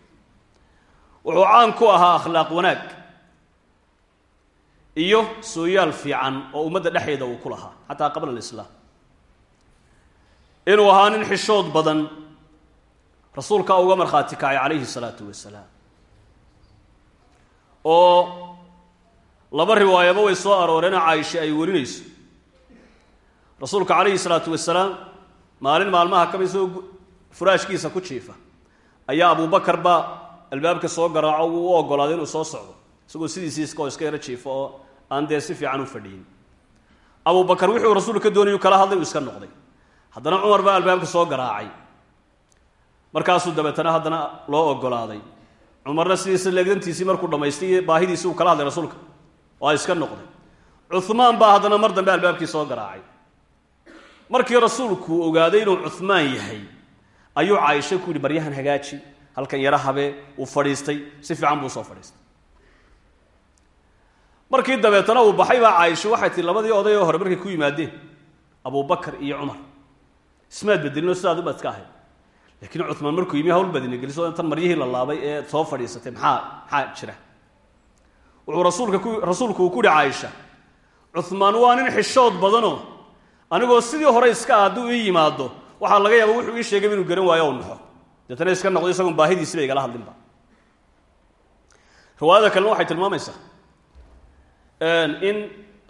Speaker 1: Wuxuu caan ku ahaa akhlaaq wanaag iyo sooyaal fiican oo ummadda dhexeeda uu ku lahaa xataa qabla alislaam. Inuu ahaa nin xishood badan rasuulkaa uga markhaati kacay calayhi salaatu wasalaam. Oo laba riwaayaba way soo arooreenoo caaisha ay warinayso. Rasuulka calayhi salaatu wasalaam maalin maalmaha ka mid soo furaashkiisa ku jiifa. Ayaa abubakar baa albaabka soo garaaco wuu u ogolaaday inuu soo socdo. Isagoo sidiisii iskoo iska yaro jiifo oo aan dee si fiican u fadhiyin. Abubakar wuxuu rasuulku ka doonay uu kala hadlay uu iska noqday. Haddana cumar baa albaabka soo garaacay. Markaasuu dabeetana haddana loo ogolaaday cumarna sidiisa leegdantiisii markuu dhammaystay iyo baahidiisii uu kala hadlay rasuulka. Waa iska noqday. Cuhmaan baa haddana mar dambe albaabkii soo garaacay markii rasuulku ogaaday inuu cuhmaan yahay ayuu caaisha ku yidhi baryahan hagaaji halkan yaro habee uu fadhiistay. Si fiican buu u soo fadhiistay. Markii dabeetana uu baxay baa caaisha waxay tii labadii oday oo hore markay ku yimaadeen abubakar iyo cumar ismaad bedelinoo sidaad ubaad iska ahayd. Laakiin cumaan markuu yimi hawl badina geliso intan maryihii la laabay ee soo fadhiisatay maxaa maxaa jira? Wuxuu rasuulka ku rasuulku uu ku yihi caaisha cumaan waa nin xishood badanoo anigoo sidii hore iska ah ii yimaado waxaa laga yaaba wuxuu ii sheegay inuu garan waayo o naxo deetana iska noqdo isagoon baahidiisiba igala hadlinba. Riwaayada kalena waxay tilmaamaysaa in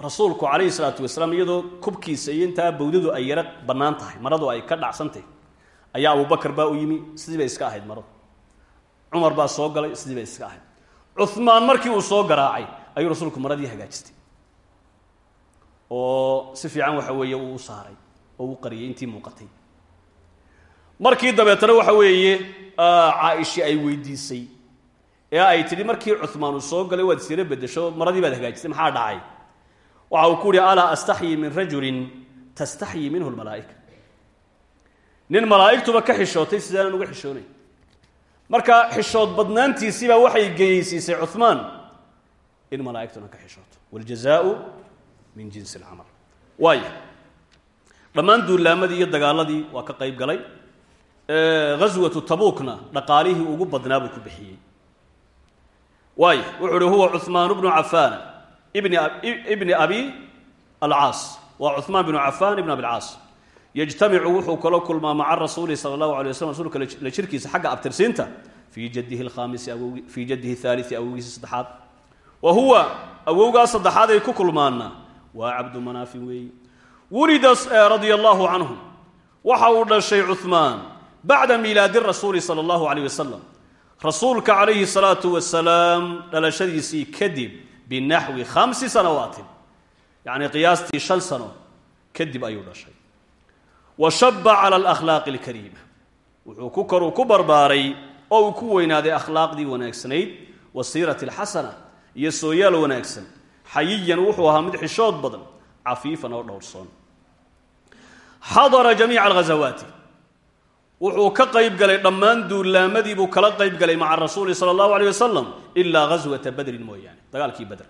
Speaker 1: rasuulku calayhi salaatu wasalaam iyadoo kubkiisa iyo intaa bawdadu ay yaro bannaan tahay maradu ay ka dhacsantahy ayaa abubakar baa u yimi sidii bay iska ahayd maradu. Cumar baa soo galay sidii bay iska ahayd. Cumaan markii uu soo garaacay ayuu rasuulku maradii hagaajistay oo si fiican waxa weeye uu saaray oo u qariyay intii muuqatay. Markii dabeetana waxa weeye caaisha ay weydiisay ee ay tidhi markii cumaan uu soo galay waad siro bedesho maradii baad hagaajisay maxaa dhacay? Waxa uu ku uhi alaa astaxyi min rajulin tastaxyi minhu lmalaa'ika nin malaa'igtuba ka xishootay sidaanan uga xishoonayn marka xishood badnaantiisiibaa waxay geyeysiisay cumaan in malaa'igtuna ka xishooto. Wاljazaau min jinsi اlcamal waaya dhammaan duulaamadii iyo dagaaladii waa ka qayb galay ghaswatu tabuukna dhaqaalihii ugu badnaa buu ku bixiyey waaya wuxuu uhi huwa cuثmaan bnu cafaan ibni abi alcaas waa cuثmaan bnu cafaan ibn abi lcaas yجtamicu wuxuu kala kulmaa maca rasuuli salى اllahu alay waslam rasuulka la jirkiisa xagga abtirsiinta fii jadihi اlkhamisi fii jadihi اthalii awowgiisa saddexaad wa huwa awowgaa saddexaad ay ku kulmaana waa cabdu manaafin weeye wulida eh, radia allaahu waxa uu dhashay cuhmaan bacda miilaadi rasuuli sala allahu caleyh wasalam rasuulka calayhi salaatu wasalaam dhalashadiisii kadib binaxwi khamsi sanawaatin. Yacnii qiyaastii shan sano kadib ayuu dhashay. Wa shaba cala alakhlaaqi alkariima. Wuxuu ku koruu ku barbaaray oo uu ku weynaaday akhlaaqdii wanaagsanayd wasiirati alxasana iyo sooyaal wanaagsan xayiyan wuxuu ahaa mid xishood badan cafiifan oo dhowrsoon xadara jamiica alghazawaati wuxuu ka qayb galay dhammaan duulaamadii buu kala qayb galay maca rasuuli sala allahu aleyh wasalam ilaa ghaswata badrin mooyaane dagaalkii beder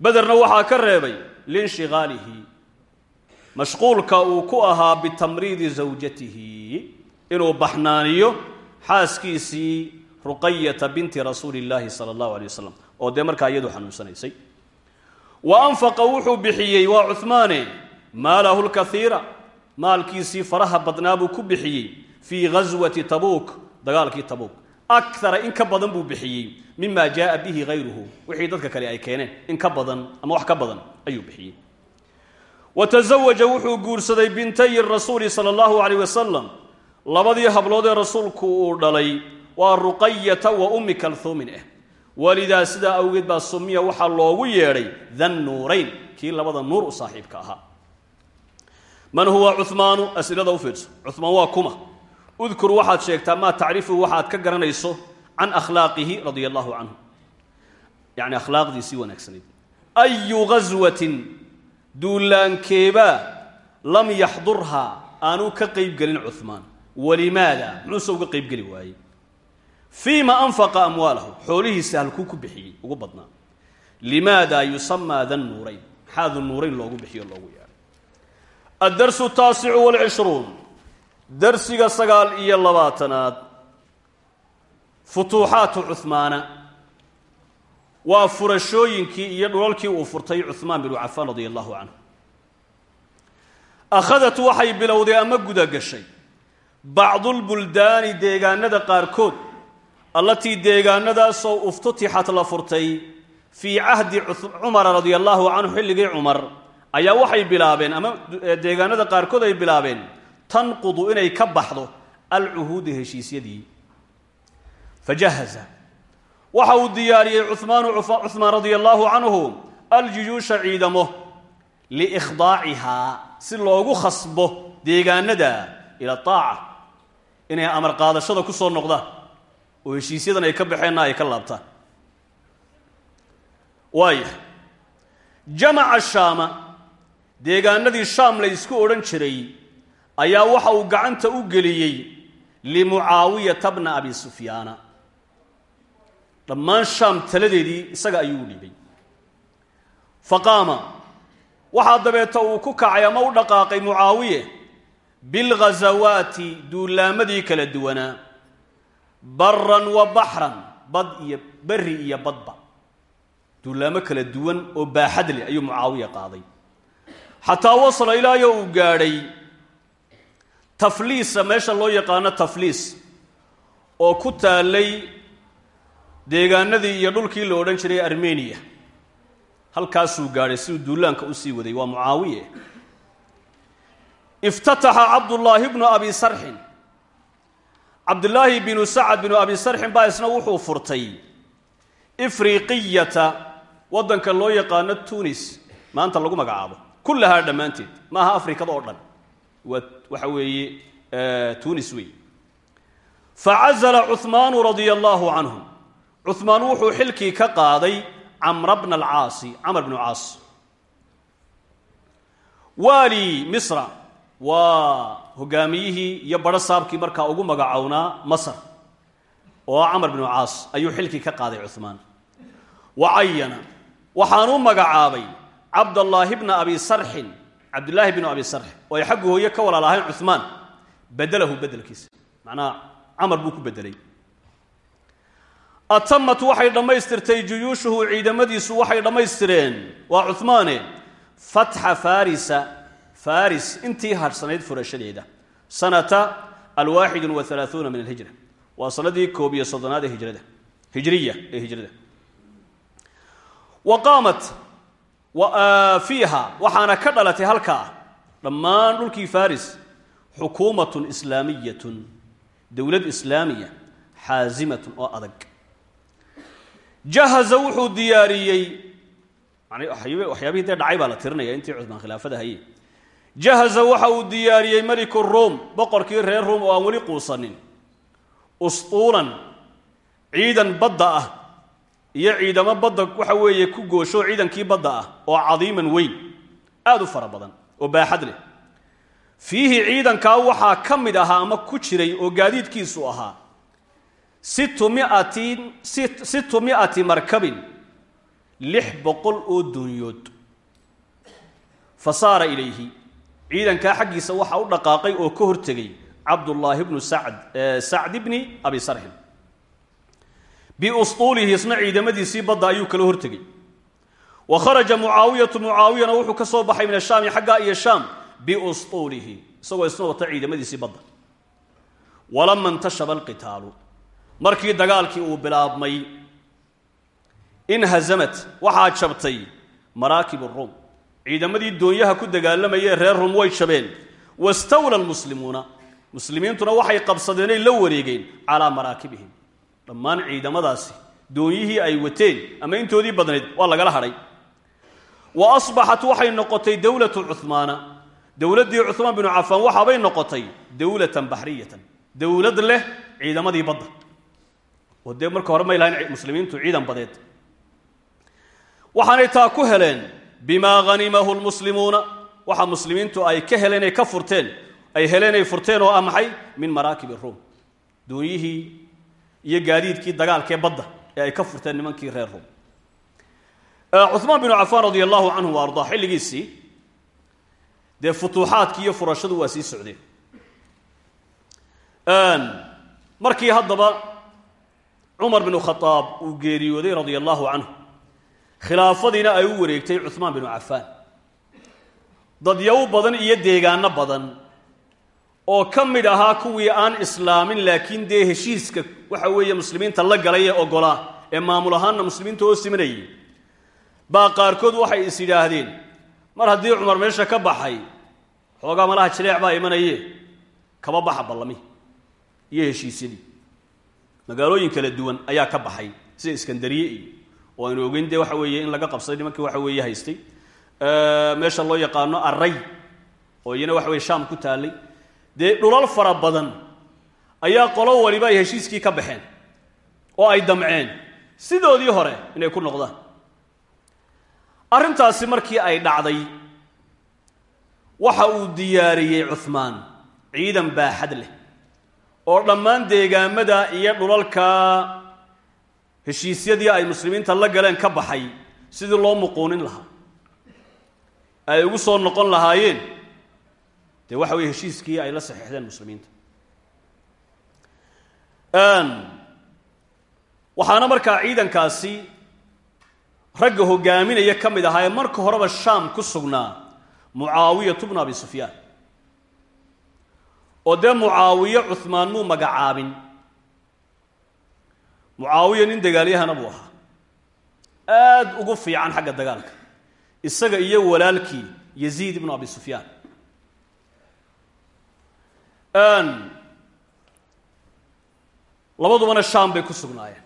Speaker 1: bederna waxaa ka reebay linshiqaalihi mashquulka uu ku ahaa bitamriidi zawjatihi inuu baxnaaniyo xaaskiisii ruqayata binti rasuuli illaahi sala allahu alay wasalam oo dee markaa iyadu xanuunsanaysay wa anfaqa wuxuu bixiyey waa cuhmaane maalahu lkaiira maalkiisii faraha badnaa buu ku bixiyey fii ghaswati tabuuk dagaalkii tabuuk. Akara in ka badan buu bixiyey mima jaaa bihi hayruhu wixii dadka kale ay keeneen in ka badan ama wax ka badan ayuu bixiyey. Wa tasawaja wuxuu guursaday bintayi rasuuli sala allahu calayh wasalam labadii hablood rasuulku uu dhalay waa ruqayata wa walidaa sidaa awgeed baa sumiya waxaa loogu yeedhay dan nuurayn. Kii labada nuur u saaxiibka ahaa. Man huwa cumaanu asilada u fiirso. Cumaan waa kuma. Udkur waxaad sheegtaa maa tacrifu waxaad ka garanayso can akhlaaqihi radia allahu canhu yani akhlaaqdiisii wanaagsanayd ayu ghaswatin duulaankeebaa lam yaxdurhaa aanuu ka qeybgelin cumaan walimaada? Muxuuse uga qeybgeli waayey fiima anfaqa amwaalahu xoolihiisa halkuu ku bixiyey ugu badnaa limaada yusamaa dan nuurayn maxaa du nuurayn loogu bixiyo loogu yeedhay addarsu taasicu walcishruun darsiga sagaal iyo labaatanaad futuuxaatu cuhmaana waa furashooyinkii iyo dhulalkii uu furtay cuhmaan binu cafaan radia allahu canhu akhadat waxay bilowday ama guda gashay bacdulbuldaani deegaanada qaarkood allatii deegaanadaasoo uftutixat la furtay fii cahdi cumara radia allahu canhu xilligii cumar ayaa waxay bilaabeen ama deegaanada qaarkood ay bilaabeen tanqudu inay ka baxdo alcuhuuda heshiisyadii. Fajahaza. Waxa uu diyaariyey cumaanu cumaan radia allahu canhu aljuyuusha ciidamo liikhdaacihaa si loogu khasbo deegaanada ila aaca inay amar qaadashada ku soo noqdaan oo heshiisyadan ay ka baxeenna ay ka laabtaan. Waaya jamaca shaama deegaanadii shaam la ysku odhan jiray ayaa waxa uu gacanta u geliyey limucaawiyata bna abi sufyaana. Dhammaan shaam taladeedii isaga ayuu u dhiibay faqaama waxaa dabeeta uu ku kacay ama u dhaqaaqay mucaawiye bilghasawaati duulaamadii kala duwanaa baran wa baxran bad iyo berri iyo badba. Duulaamo kala duwan oo baaxad leh ayuu mucaawiya qaaday. Xataa wasala ilaayo uu gaadhay tafliisa meesha loo yaqaano tafliis oo ku taallay deegaanadii iyo dhulkii la odhan jiray armeniya halkaasuu gaadhay siduu duulaanka u sii waday. Waa mucaawiye. Iftataxa cabdullaahi bnu abi sarxin cabdulaahi binu sacad binu abi sarxin baa isna wuxuu furtay ifriqiyata waddanka loo yaqaano tunis. Maanta lagu magacaabo. Kullahaa dhammaanteed maaha afrikada oo dhan. Waa waxa weeye tunis wey facazala cuhmaanu radia allaahu canhu cuhmaan wuxuu xilkii ka qaaday camra bna alcaasi camr bnu caas. Waali misra. Waa hogaamiyihii iyo badho saabkii markaa ugu magacownaa masar oo camar binu caas ayuu xilkii ka qaaday cuhmaan wa cayana waxaanuu magacaabay cabdallaahi bna abi sarxin cabdillaahi bnu abi sarx oo ay xaggu hooye ka walaalahayn cuhmaan bedelahu bedelkiisa macnaha camar buu ku bedelay. Atamat waxay dhammaystirtay juyuushuhu ciidamadiisu waxay dhammaystireen waa cuhmaane fatxa farisa faris intii hadhsanayd furashadeeda. Sanata alwaaxidun wa halaaثuuna min alhijra. Waa sanadii koob iyo soddonaad ee hijrada. Hijriya ee hijrada. Wa qaamat fiiha waxaana ka dhalatay halkaa. Dhammaan dhulkii faris xukuumatun islaamiyatun. Dowlad islaamiya xaasimatun oo adag. Jahaza wuxuu diyaariyey waxyaabihii dee dhacay baa tirinaya intii cusmaan khilaafada haye jahaza waxa uu diyaariyey meliku ruum boqorkii reer ruum oo aan weli quusanin. Usطuulan ciidan badda ah iyo ciidamo badda waxa weeye ku goosho ciidankii badda ah oo cadiiman weyn. Aada u fara badan oo baaxad leh. Fiihi ciidankaa waxaa ka mid ahaa ama ku jiray oo gaadiidkiisu ahaa. Sittu miatin sittu mi'ati markabin lix boqol oo doonyood fa saara ilayhi ciidankaa xaggiisa waxaa u dhaqaaqay oo ka hortegay cabdullaahi bnu sacd sacd bni abi sarxin biustuulihi isna ciidamadiisii badda ayuu kala hortegey wa kharaja mucaawiyatu mucaawiyana wuxuu ka soo baxay min ashaami xaggaa iyo shaam biustuulihi isagoo isna wata ciidamadiisii badda. Walama intashaba alqitaalu markii dagaalkii uu bilaabmay inhazamat waxaa jabtay maraakib ruum ciidamadii doonyaha ku dagaalamayee reer rum way jabeen wastawla lmuslimuuna muslimiintuna waxay qabsadeenay la wareegeen calaa maraakibihim. Dhammaan ciidamadaasi doonyihii ay wateen ama intoodii badnayd waa lagala hadhay. Wa asbaxat waxay noqotay dowlatu cuhmaana dowladdii cuhmaan binu cafaan waxaabay noqotay dowlatan baxriyatan. Dowlad leh ciidamadii badda. Oo dee hore may lahayn muslimiintu ciidan badeed. Waxaanay taa ku heleen bimaa hanimahu lmuslimuuna waxa muslimiintu ay ka heleen ay ka furteen ay heleen ay furteen oo ah maxay? Min maraakibi ruum doonyihii iyo gaadiidkii dagaalkee badda ee ay ka furteen nimankii reer ruum. Cuhmaan binu cafaan radia allahu canhu ardaa xilligiisii dee futuuxaadkii iyo furashadu waa sii socdeen. Markii haddaba cumar binu khadaab uu geeriyooday radia allahu khilaafadiina ay u wareegtay cuhmaan binu cafaan. Dadyaw badan iyo deegaano badan oo ka mid ahaa kuwii aan islaamin laakiin dee heshiiska waxa weeye muslimiinta la galay ee ogolaa ee maamul ahaanna muslimiinta oo simanayay baa qaarkood waxay is yidhaahdeen mar haddii cumar meesha ka baxay xoogaa malaha jileec baa imanaye kaba baxa ballami iyo heshiisyadii. Magaalooyin kala duwan ayaa ka baxay sida iskandariye iyo oo ogeyn dee waxa weeye in laga qabsaday nimankii waxa weeye haystay. Meesha loo yaqaano array oo iyana waxa weye shaam ku taallay. Dee dhulal fara badan ayaa qolo waliba ay heshiiskii ka baxeen oo ay damceen. Sidoodii hore inay ku noqdaan. Arrintaasi markii ay dhacday waxa uu diyaariyey cuhmaan ciidan baaxad leh oo dhammaan deegaamada iyo dhulalka heshiisyadii ay muslimiinta la galeen ka baxay sidii loo muquunin lahaa. Ay ugu soo noqon lahaayeen dee waxa weye heshiiskii ay la saxiixdeen muslimiinta. Waxaana markaa ciidankaasi ragga hogaaminaya ka mid ahaa ee marka horeba shaam ku sugnaa mucaawiyatu bnu abi sufyaan. Oo dee mucaawiye cuhmaan muu magacaabin mucaawiya nin dagaalyahana buu ahaa. Aad ugu fiican xagga dagaalka. Isaga iyo walaalkii yaziid ibnu abi sufyaan. Labadubana shaam bay ku sugnaayeen.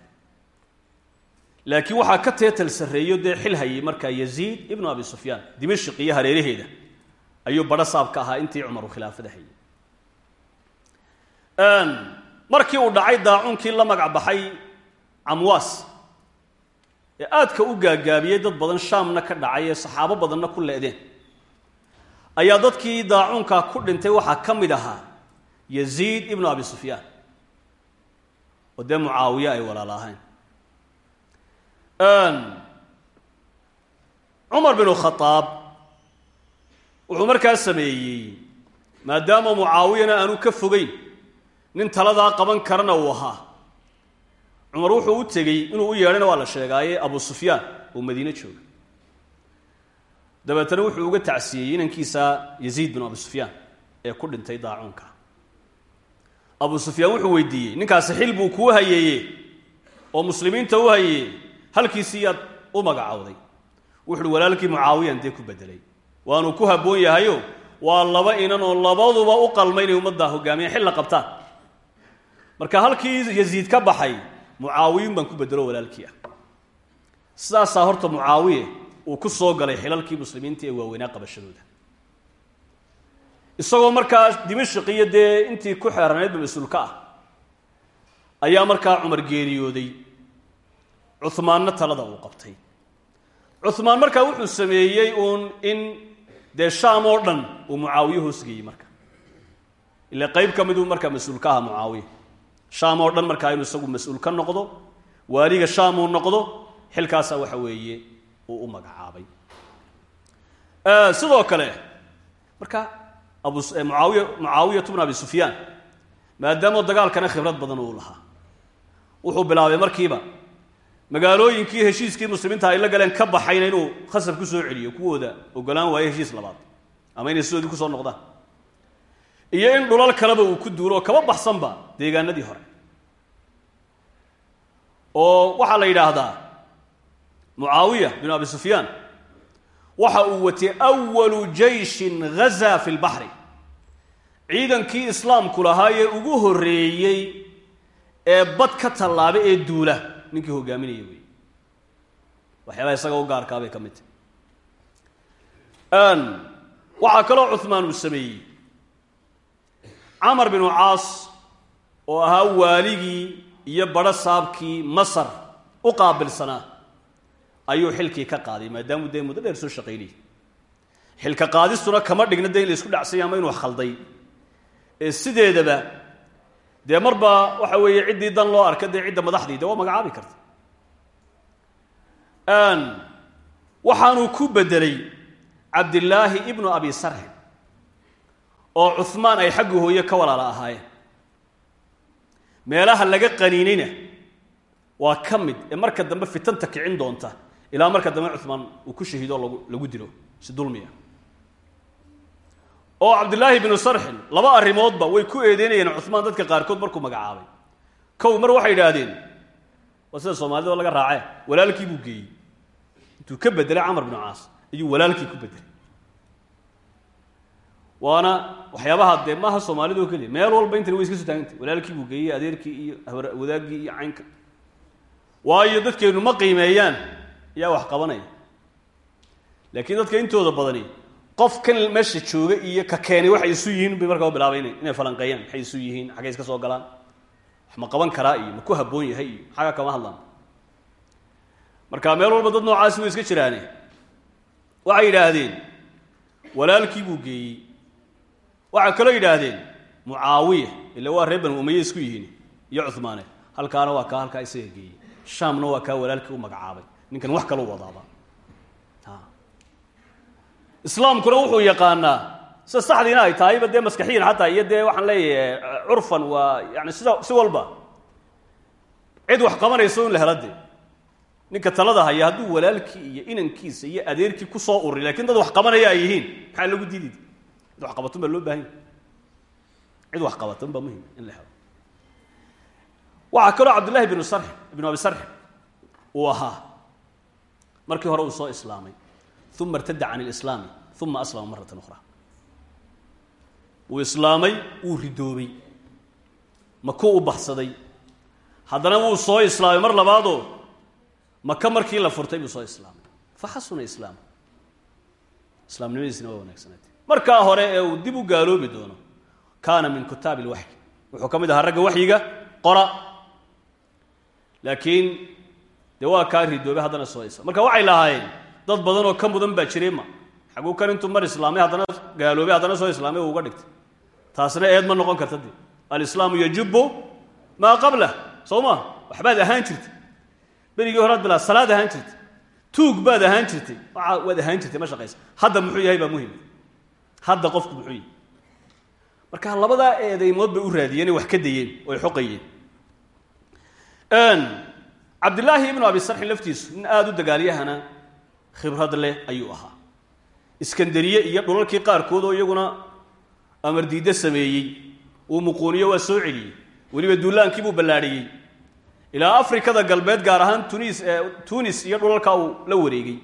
Speaker 1: Laakiin waxaa ka teetal sarreeyo dee xil hayay markaa yaziid ibnu abi sufyaan dimashq iyo hareeraheeda ayuu badho saabka ahaa intii cumar khilaafada hayay. Markii uu dhacay daacunkii la magac camwaas ee aadka u gaagaabiyey dad badan shaamna ka dhacay ee saxaabo badanna ku le'deen ayaa dadkii daacuunkaa ku dhintay waxaa ka mid ahaa yaziid ibnu abi sufyaan oo dee mucaawiye ay walaala ahayn. Cumar binu khadaab wuxuu markaa sameeyey maadaama mucaawiyana aanu ka fogeyn nin taladaa qaban karana uu ahaa cumar wuxuu u tegey inuu u yeedhayna waa la sheegaaye abu sufyaan oo madiine jooga. Dabeetana wuxuu uga tacsiyeyey inankiisa yaziid binu abu sufyaan ee ku dhintay daacuunka. Abu sufyaan wuxuu weydiiyey ninkaasi xil buu kuu hayeeye oo muslimiinta u hayeeye halkiisii yaad u magacowday. Wuxu uhi walaalkii mucaawiyan dee ku bedelay. Waanuu ku habboon yahayo waa laba inan oo labaduba u qalma inay ummadda hogaamiyaan xil la qabtaan marka halkii yaziid ka baxay mucaawiyun baan ku bedelo walaalkii ah. Sidaasaa horta mucaawiye uu ku soo galay xilalkii muslimiinta ee waaweynaa qabashadooda. Isagoo markaa dimashq iyo dee intii ku xeeraneydba mas'uulka ah ayaa markaa cumar geeriyooday. Cuhmaanna talada uu qabtay. Cuhmaan markaa wuxuu sameeyey uun in dee shaam oo dhan uu mucaawiye hoosgeeyey marka. Ila qeyb ka miduu markaa mas'uul ka aha mucaawiye shaam oo dhan markaa inuu isagu mas'uul ka noqdo waaliga shaam uu noqdo xilkaasaa waxa weeye uu u magacaabay. Sidoo kale marka abu mucaawiya mucaawiyatu bn abi sufyaan maadaama dagaalkana khibrad badan uu lahaa wuxuu bilaabay markiiba magaalooyinkii heshiiskii muslimiinta ay la galeen ka baxayna inuu khasab ku soo celiyo kuwooda ogolaan waayo heshiis labaad ama inay sidoodii ku soo noqdaan iyo in dhulal kaleba uu ku duulo oo kaba baxsanba deegaanadii hore. Oo waxaa la yidhaahdaa mucaawiya binu abi sufyaan waxa uu watay awalu jeyshin gazaa fi lbaxri ciidankii islaamku lahaa ee ugu horreeyey ee bad ka tallaabay ee duula ninkii hogaaminaya wey waxyaabaha isaga u gaarkaa bay ka mid. Tahy waxaa kaloo cuhmaan uu sameeyey camar binu caas oo ahaa waaligii iyo badho saabkii masar u qaabilsanaa ayuu xilkii ka qaaday maadaamuu dee muddo dheer soo shaqaynayay xilka qaadistuna kama dhigna dee in la isku dhacsanya ama inuu khalday. Ee sideedaba dee marba waxa weeye ciddii dan loo arka dee cidda madaxdii dee waa magacaabi karta. Waxaanuu ku bedelay cabdillaahi ibnu abi sarxin oo cuhmaan ay xagga hooye ka walaala ahaayeen. Meelaha laga qaniinayna waa ka mid ee marka dambe fitanta kicin doonta ilaa marka dambe cuhmaan uu ku shahiido lagu lagu dilo. Si dulmiya oo cabdillaahi binu sarxin laba arrimoodba way ku eedeynayeen cuhmaan dadka qaarkood markuu magacaabay. Kow mar waxay idhaahdeen waa sida soomaalida oo laga raacee walaalkii buu geeyey. Intuu ka bedelay camar binu caas ayuu walaalkii ku bedelay waana waxyaabaha dee maaha soomaalida oo keliya. Meel walba intani way iska soo taagantay. Walaalkii buu geeyey adeerkii iyo wadaaggii iyo caynka. Waayo dadkeennu ma qiimeeyaan yaa wax qabanaya. Laakiin dadka intooda badani qof kan meesha jooga iyo ka keenay waxay isu yihiin bay markaa bilaabay ina inay falanqeeyaan maxay isu yihiin xaggay iska soo galaan. Wax ma qaban karaa iyo ma ku habboon yahay iyo xagga kama hadlaan. Marka meel walba dad noocaasi way iska jiraane waxay yidhaahdeen walaalkii buu geeyey waxay kaloo yidhaahdeen mucaawiya ila waa reer banu isku yihiin. Iyo cuhmaane halkaana waa kaa halkaa isaga geeyey. Shaamna waa kaa walaalkii u magacaabay. Ninkan wax kalou wadaaba. Islaamkuna wuxuu yaqaanaa sida ay tahayba dee maskaxiyan xataa iyo dee waxaan leeyahay curfan waa yani sida si walba. Cid wax qabanayso in la hela ninka talada haya hadduu walaalkii iyo inankiisa iyo adeerkii ku soo uri laakiin dad wax qabanaya ay yihiin. Maxaa lagu diidi cid wax qabatun baa loo baahan yahy cid wax qabatan baa muhiim in la helo. Waxaa kaloo cabdillahi binu sarxin ibnu abi sarxin uu ahaa markii hore uu soo islaamay uma irtada can ilislaami uma aslama maratan ukhra. Wuu islaamay wuu ridoobay makuu u baxsaday. Haddana wuu soo islaamay mar labaadoo maka markii la furtay buu soo islaamay. Fa xasuna islaam. Islaamnimadiisina waa wanaagsanaatay markaa hore ee uu dib u gaaloobi doono kaana min kutaabi ilwaxyi wuxuu ka ahaa ragga waxyiga qora. Laakiin dee waa kaa ridoobay haddana soo islam marka waxay lahaayeen dad badan oo ka mudan baa jiray ma. Xaguu kan intuu mar islaamay haddana gaaloobay haddana soo islaamay uu uga dhigtay. Taasna eed ma noqon karta dee alislaamu yajubu maa qablah soo ma? Waxbaad ahaan jirtay. Berigii horaad bilaa salaad ahaan jirtay. Tuug baad ahaan jirtay. Waa waad ahaan jirtay ma shaqaysa. Hadda muxuu yahay baa muhiim hadda qofku muxuu yahay marka labadaa eedaymood bay u raadiyeen wax ka dayeen oo ay xoqayeen cabdillaahi ibnu abi sarxin laftiisu nin aada u dagaalyahana khibrad leh ayuu ahaa. Iskandariye iyo dhulalkii qaarkood oo iyaguna amar diiddo sameeyey uu muquuniyo waa soo celiyey weliba duulaankii buu ballaadhiyey ilaa afrikada galbeed gaar ahaan tunis tunis iyo dhulalka uu la wareegay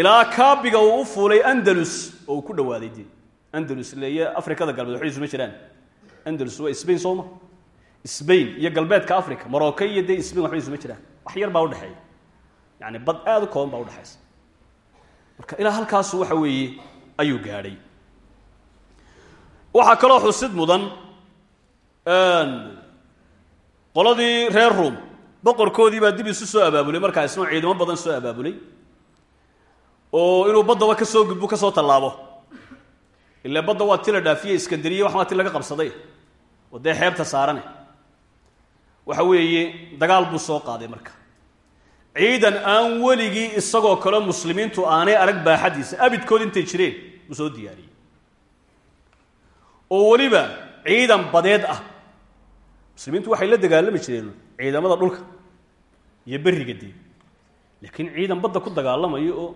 Speaker 1: ilaa kaabiga uu u fuulay andalus oo ku dhawaaday dee andalus leeyo afrikada galbeed waxba isuma jiraan. Andalus waa sbain sooma sbain iyo galbeedka africa morocco iyo dee sbain waxba isuma jiraan. Wax yar baa udhexeeya yani bad aada u kooban baa udhexaysa marka ilaa halkaasu waxa weeye ayuu gaadhay. Waxaa kaloo xusid mudan qoladii reer ruom boqorkoodii baa dib isu soo abaabulay. Markaa isna ciidamo badan soo abaabulay oo inuu baddaba ka soo gudbo ka soo tallaabo. Ila badda waa ti dhaafiye iskandariye wax waa ti laga qabsaday. Oo dee xeebta saarane. Waxa weeye dagaal buu soo qaaday marka. Ciidan aan weligii isagoo kale muslimiintu aanay arag baaxadiisa abidkood intay jireen buu soo diyaariyey. Oo weliba ciidan badeed ah muslimiintu waxay la dagaalami jireen ciidamada dhulka iyo berriga dee. Laakiin ciidan badda ku dagaalamayo oo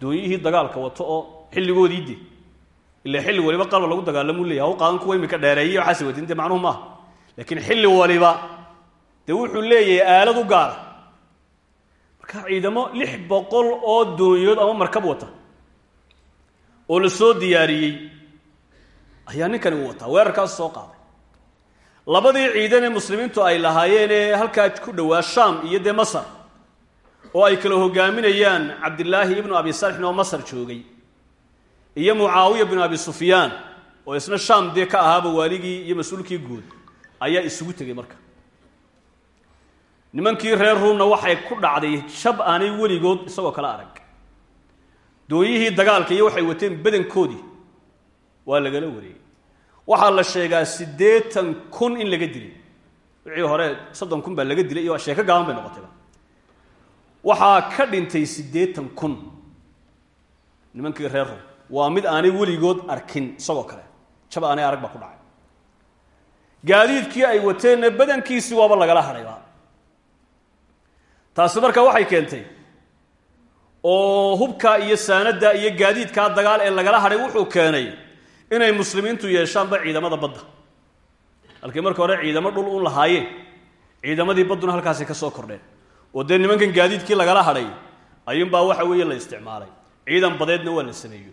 Speaker 1: doonyihii dagaalka wato oo xilligoodii de ila xilli waliba qalba lagu dagaalamu leeya ha u qaadan kuwa imika dheereeyey waxaas wadin dee macnuhu maaha laakiin xilli waliba dee wuxuu leeyahay aalad u gaara marka ciidamo lix boqol oo doonyood ama markab wata oo la soo diyaariyey ayaa ninkani u wataa weerarkaas soo qaaday. Labadii ciidan ee muslimiintu ay lahaayeen ee halkaa ku dhowaa shaam iyo dee masar oo ay kala hogaaminayaan cabdilaahi ibnu abi salxin oo masar joogay iyo mucaawiya binu abi sufyaan oo isna shaam dee ka ahaaba waaligii iyo mas'uulkii guud ayaa isugu tegey marka. Nimankii reer ruumna waxay ku dhacday shab aanay weligood isagoo kala arag. Doonyihii dagaalka iyo waxay wateen badankoodii waa lagala wareegay. Waxaa la sheegaa siddeetan kun in laga dilay. Wixii hore soddon kun baa laga dilay iyo sheeko gaaban bay noqotayba waxaa ka dhintay siddeetan kun nimankii reer ruum waa mid aanay weligood arkin isagoo kale. Jab aanay arag baa ku dhacay. Gaadiidkii ay wateenna badankiisii waaba lagala hadhayba taasi marka waxay keentay oo hubka iyo saanadda iyo gaadiidkaa dagaal ee lagala hadhay wuxuu keenay inay muslimiintu yeeshaanba ciidamada badda. Halkii marka hore ciidamo dhul un lahaayeen ciidamadii badduna halkaasay ka soo kordheen oo dee nimankan gaadiidkii lagala hadhay ayuunbaa waxa weeye la isticmaalay. Ciidan badeedna waa la sameeyo.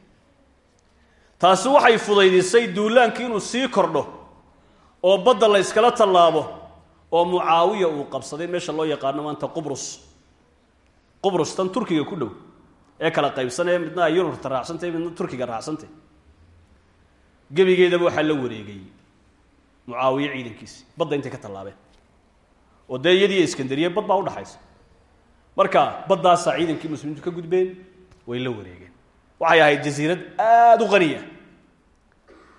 Speaker 1: Taasi waxay fudaydisay duulaankii inuu sii kordho oo badda la yskala tallaabo oo mucaawiya uu qabsaday. Meesha loo yaqaano maanta qubrus. Qubrus tan turkiga ku dhow ee kala qaybsanee midna ay yurubta raacsantay midna turkiga raacsantay. Gebigeedaba waxaa la wareegay mucaawiye ciidankiisi badda intay ka tallaabeen. Oo dee iyadii iskandariye bad baa udhaxaysa marka baddaasaa ciidankii muslimiintu ka gudbeen way la wareegeen. Waxay ahayd jasiirad aada u qaniya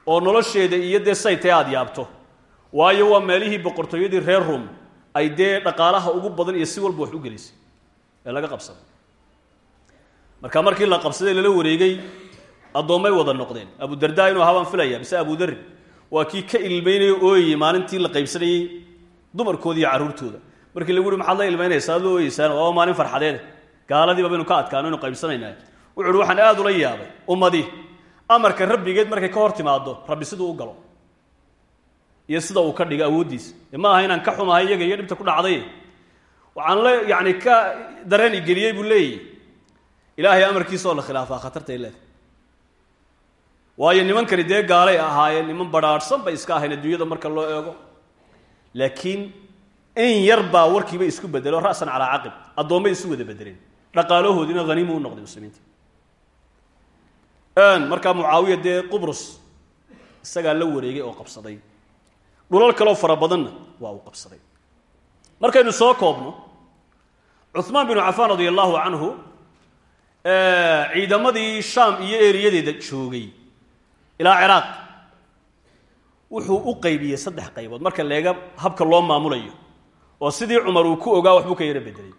Speaker 1: oo nolosheeda iyo dee saytay aada yaabto. Waayo waa meelihii boqortooyadii reer rum ay dee dhaqaalaha ugu badan iyo si walba wax u gelisay ee laga qabsaday marka markii la qabsaday lala wareegay addoommay wada noqdeen. Abudarda inuu ahaa baan filaya mise abudarri waa kii ka ilmaynayo ooyayey maalintii la qaybsanayey dumarkooda iyo carruurtooda markii lagu uhi maxaad la ilmaynaysaa? Ad la ooyeysaan maalin farxadeede gaaladiiba baynu ka adkaano inu qaybsanayna wuxu uhi waxaan aada ula yaabay ummadii amarka rabbigeed markay ka hor timaado rabbi siduu u galo. Iyo sida uu ka dhigo awooddiisa. E ma aha inaan ka xumahay iyaga iyo dhibta ku dhacday? Waxaan la yacni ka dareen igeliyey buu leeyahy ilaahay amarkiisa oo la khilaafaa khatartay leedahay. Waayo nimankani dee gaalay ahaayeen niman badhaadhsan bay iska ahayn adduunyada marka loo eego. Laakiin in yar baa warkiiba isku bedelo ra'san calaa caqib addoommay isu wada bedeleen. Dhaqaalahoodiina haniimu u noqday muslimiinta. Markaa mucaawiya dee qubrus isagaa la wareegay oo qabsaday. Dhulal kaloo fara badanna waa uu qabsaday. Markaynu soo koobno cuhmaan binu cafaan radia allahu canhu ciidamadii shaam iyo eriyadeeda joogay ilaa ciraaq wuxuu u qaybiyey saddex qaybood. Marka leega habka loo maamulayo oo sidii cumar uu ku ogaa waxbuu ka yaro bedelay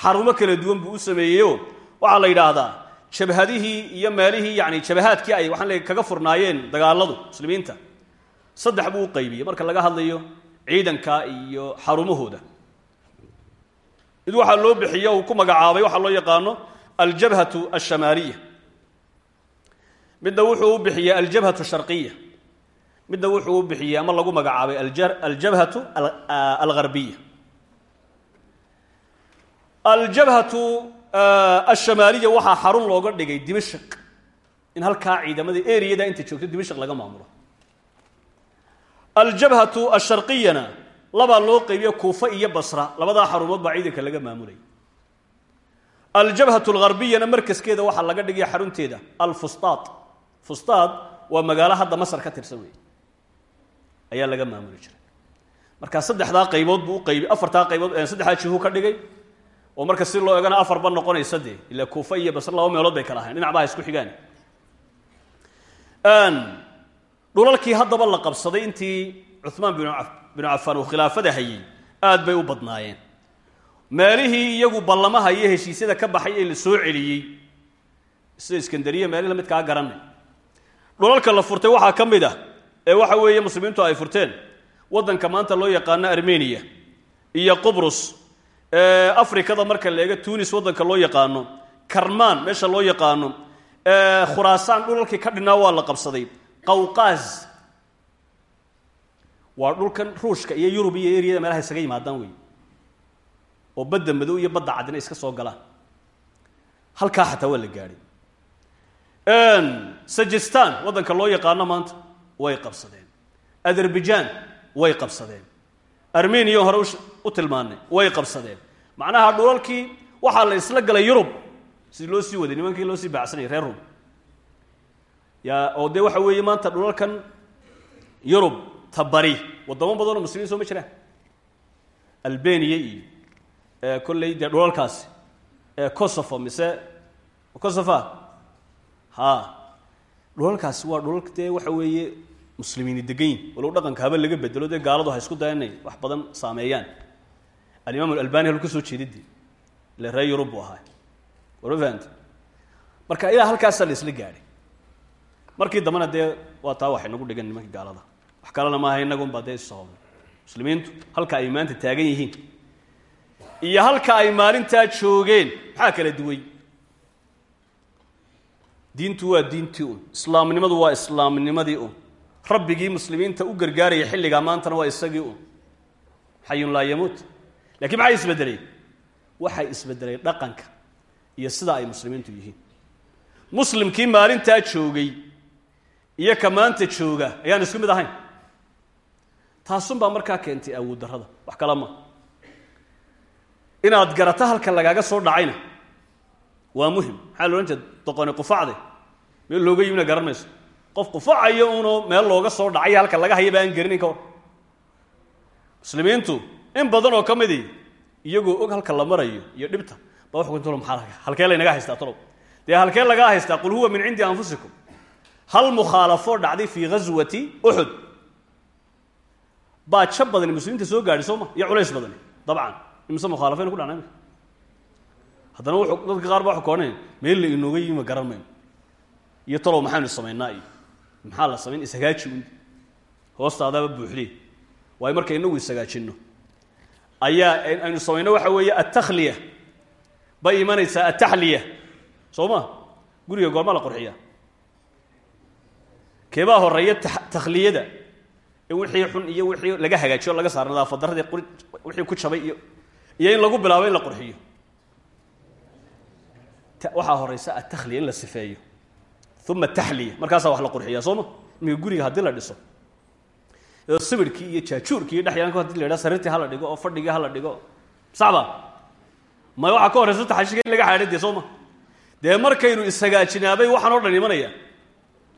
Speaker 1: xarumo kala duwan buu u sameeyeyoo waxaa la yidhaahdaa jabhadihii iyo meelihii yani jabahaadkii ay waxaan leey kaga furnaayeen dagaaladu muslimiinta. Saddex buu u qaybiyey marka laga hadlayo ciidanka iyo xarumahooda. Mid waxaa loo bixiyo uu ku magacaabay waxaa loo yaqaano aljabhatu alshamaaliya midna wuxuu u bixiyey aljabhatu sharqiya midna wuxuu u bixiyey ama lagu magacaabay aljabhatu algarbiya aljabhatu alshamaaliya waxaa xarun looga dhigay dimashq. In halkaa ciidamada eriyada inta joogto dimashq laga maamulo. Aljabhatu asharqiyana labaa loo qaybiyo kuufa iyo basra. Labadaa xarumood baa ciidanka laga maamulay. Aljabhatu algharbiyana markaskeeda waxaa laga dhigaya xarunteeda alfustaad. Fustaad waa magaalo hadda masar ka tirsan wey ayaa laga maamuli jiray. Marka saddexdaa qaybood buu u qaybi afartaa qaybood saddexdaa jihu ka dhigay oo marka si loo egana afarba noqonaysa dee ila kuufa iyo basre laba meelood bay kala ahayn dhinac baa isku xigaan. Dhulalkii haddaba la qabsaday intii cuhmaan binu cafaan uu khilaafada hayey aad bay u badnaayeen. Meelihii iyagu ballamaha iyo heshiisyada ka baxay ee la celiyey sida iskandariya meelihii lamidkaa garanay dhulalka la furtay waxaa ka mid ah ee waxa weeye muslimiintu ay furteen. Waddanka maanta loo yaqaano armeniya iyo qubrus. Afrikada marka la eego tunis waddanka loo yaqaano. Karmaan meesha loo yaqaano. Khuraasaan dhulalkii ka dhinaa waa la qabsaday. Qawqaaz. Waa dhulkan ruushka iyo yurub iyo eriyada meelaha isaga yimaadaan wey oo badda madow iyo badda cadina iska soo galaan halkaa xataa waa la gaadhay. Sajistan waddanka loo yaqaano maanta way qabsadeen. Azerbaijan way qabsadeen. Armeniya hore u tilmaanay way qabsadeen. Macnaha dhulalkii waxaa la isla galay yurub. Si loo sii waday nimankii loo sii baacsanayay reer rum. Ya oo dee waxa weeye maanta dhulalkan yurub tabari. Waddamo badanoo muslimiin soo ma jiraan. Albania iyo kolley dee dhulalkaasi kosovo mise kosofa ha dhulalkaasi waa dhulal dee waxa weeye muslimiini degan yihiin walow dhaqanka haba laga bedelo dee gaaladu ha isku daya wax badan saameeyaan. Alimaam alalbani halku soo jeedidi ile reer yurub buu ahaa. Marka ilaa halkaasaa la isla gaadhay. Markii dambena dee waa taa waxay nagu dhigan nimankii gaalada. Wax kalena maaha innagun baa dee issoobnay muslimiintu halka ay maanta taagan yihiin iyo halka ay maalintaa joogeen maxaa kala duway? Diintu waa diintii un. Islaamnimadu waa islaamnimadii un rabbigii muslimiinta u gargaaraya xilligaa maantana waa isagii un xayun laa yamuut. Lakiin maxay isbedelay waxay isbedelay dhaqanka iyo sida ay muslimiintu yihiin. Muslimkii maalintaa joogay iyo ka maanta jooga ayaan isku mid ahayn. Taasunbaa markaa keentay awood darrada. Wax kala ma. Inaad garato halka lagaaga soo dhacayna waa muhiim. Maxaa la odhan jeeda doqoni qufacde meel looga yimina garan mayso qof qufacayo uunoo meel looga soo dhacay halka laga hayaba aan garinin ka muslimiintu in badan oo ka midii iyagoo og halka la marayo iyo dhibta ba wax kuntolo maxaa halkee laynaga haystaa talow dee halkee lagaa haystaa? Qul huwa min cindi anfusikum. Hal mukhaalafo dhacday fii ghaswati uxud baa jab badani muslimiinta soo gaadhay soo ma? Iyo culays badani dabcan. Imise mukhaalafaynu ku dhacnay haddana dadka qaar ba waxu meel la inooga yima garan iyo talow maxaynu samaynaa? Iyo maxaa la samayn ishagaaji undi hoostaadaaba buuxliye waayo marka inagu ishagaajinno ayaa aynu samayno waxa weeye altakhliya bay imanaysaa altaxliya soo ma? Guriga goorma la qurxiyaa. Keebaa horreeya takhliyada. In wixii xun iyo wixii laga hagaajiyo laga saaro nadaafadarradii wixii ku jabay iyo iyo in lagu bilaabo in la qurxiyo. Waxaa horeysa altakhliya in la sifeeyo uma taxliya markaasaa wax la qurxiyaa soo ma? Iminka guriga haddii la dhiso. Sibirkii iyo jaajuurkii iyo haddii la yidhaha sariirtii hala dhigo oo fadhigii hala dhigo. Saxba ma waxaa ka horeysa taxashiga in laga xaadhay dee soo ma? Dee markaynu ishagaajinaabay waxaan oo dhan imanaya.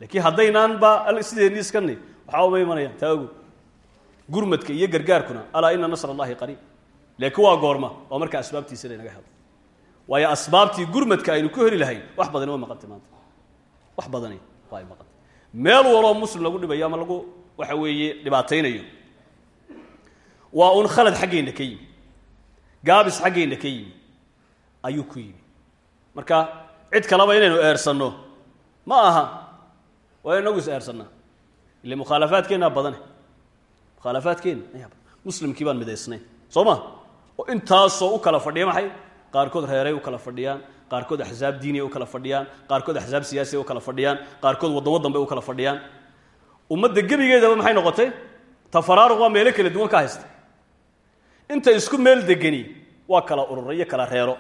Speaker 1: Laakiin haddaynaan ba sideeni iskani waxaa uma imanayaan taa ogo gurmadka iyo gargaarkuna alaa ina nasr allahi laakiin waa goorma waa marka asbaabtiisa laynaga helo. Waayo asbaabtii gurmadka aynu ku heli lahayn wax badani waa maqantay wax badani waa ay maqantay. Meel waloo muslim lagu dhibayo ama lagu waxa weeye dhibaataynayo waa un khalad xaggeenna ka yimi gaabis xaggeenna ka yimi ayuu ku yimi. Marka cid kaleba inaynu eersanno ma aha waa inagu is eersannaa ile mukhaalafaadkeennaa badane mukhaalafaadkeenna muslimkii baan midaysnayn soo ma? Oo intaasoo u kala fadhiya maxay? Qaarkood reeray u kala fadhiyaan qaarkood axsaab diiniya u kala fadhiyaan qaarkood axsaab siyaasiya u kala fadhiyaan qaarkood waddan waddan bay u kala fadhiyaan. Ummadda gebigeedaba maxay noqotay? Tafaraaruq waa meelo kala duwan ka haysta inta isku meel degani waa kala urura iyo kala reero.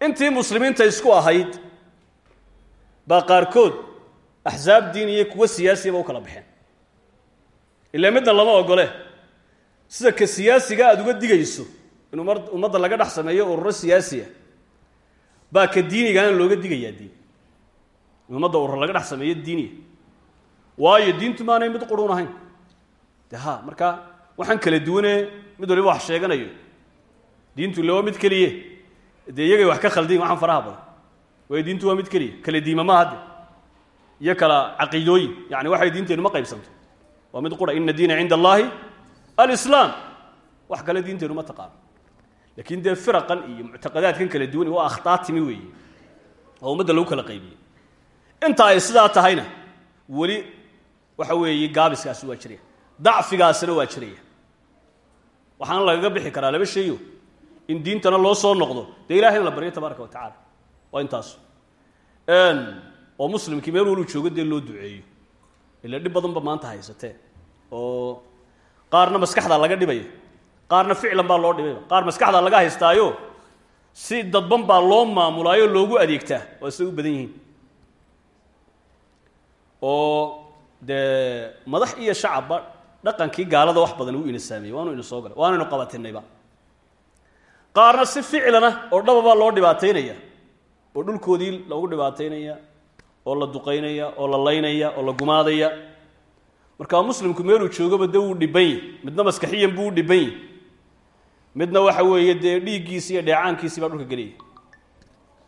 Speaker 1: Intii muslimiinta isku ahayd baa qaarkood axsaab diiniya kuwa siyaasiyaba u kala baxeen. Ilaa midna lama ogole sida ka siyaasiga aada uga digayso in ummadda laga dhex sameeyo ururo siyaasiya baa ka diinigaana looga digayaa diin. In ummadda urur laga dhex sameeyo diiniya waayo diintu maanay mid qurun ahayn. De ha marka waxaan kala duwane mid waliba wax sheeganayo. Diintu ille waa mid keliye. Dee iyagay wax ka khaldayin waxaan faraha badan. Waayo diintu waa mid keliya kala diima ma hadde iyo kala caqiidooyin yani waxay diinteennu ma qaybsanto. Waa mid qura ina diina cinda allaahi alislaam. Wax kale diinteennu ma taqaano laakiin dee firaqan iyo muctaqadaadkan kala duwan waa akhtaa oo ummadda lagu kala qaybiyey inta ay sidaa tahayna weli waxa weeye gaabiskaasi waa jiraya dacfigaasina waa jiraya waxaana lagaga bixi karaa laba shayo in diintana loo soo noqdo. Dee ilahay in la baryo tabaaraka wa tacala waa intaas. Oo muslimkii meel waluu joogo dee loo duceeyo. Ila dhib badan ba maanta haysatee. Oo qaarna maskaxdaa laga dhibaya qaarna ficlan baa loo dhibayba qaar maskaxdaa laga haystaayo si dadban baa loo maamulaayo loogu adeegtaa. Waa siday u badan yihiin. Oo dee madax iyo shacabba dhaqankii gaalada wax badan uu ina saameeyey waanu ina soo galay waanaynu qabatinayba. Qaarna si ficlana oo dhababaa loo dhibaataynaya. Oo dhulkoodii loogu dhibaataynaya oo la duqaynaya oo la laynaya oo la gumaadaya. Markaa muslimku meeluu joogaba dee wuu dhiban midna maskaxiyan buu u dhiban midna waxa weeye dee dhiiggiisi iyo dheecaankiisii baa dhulka gelaya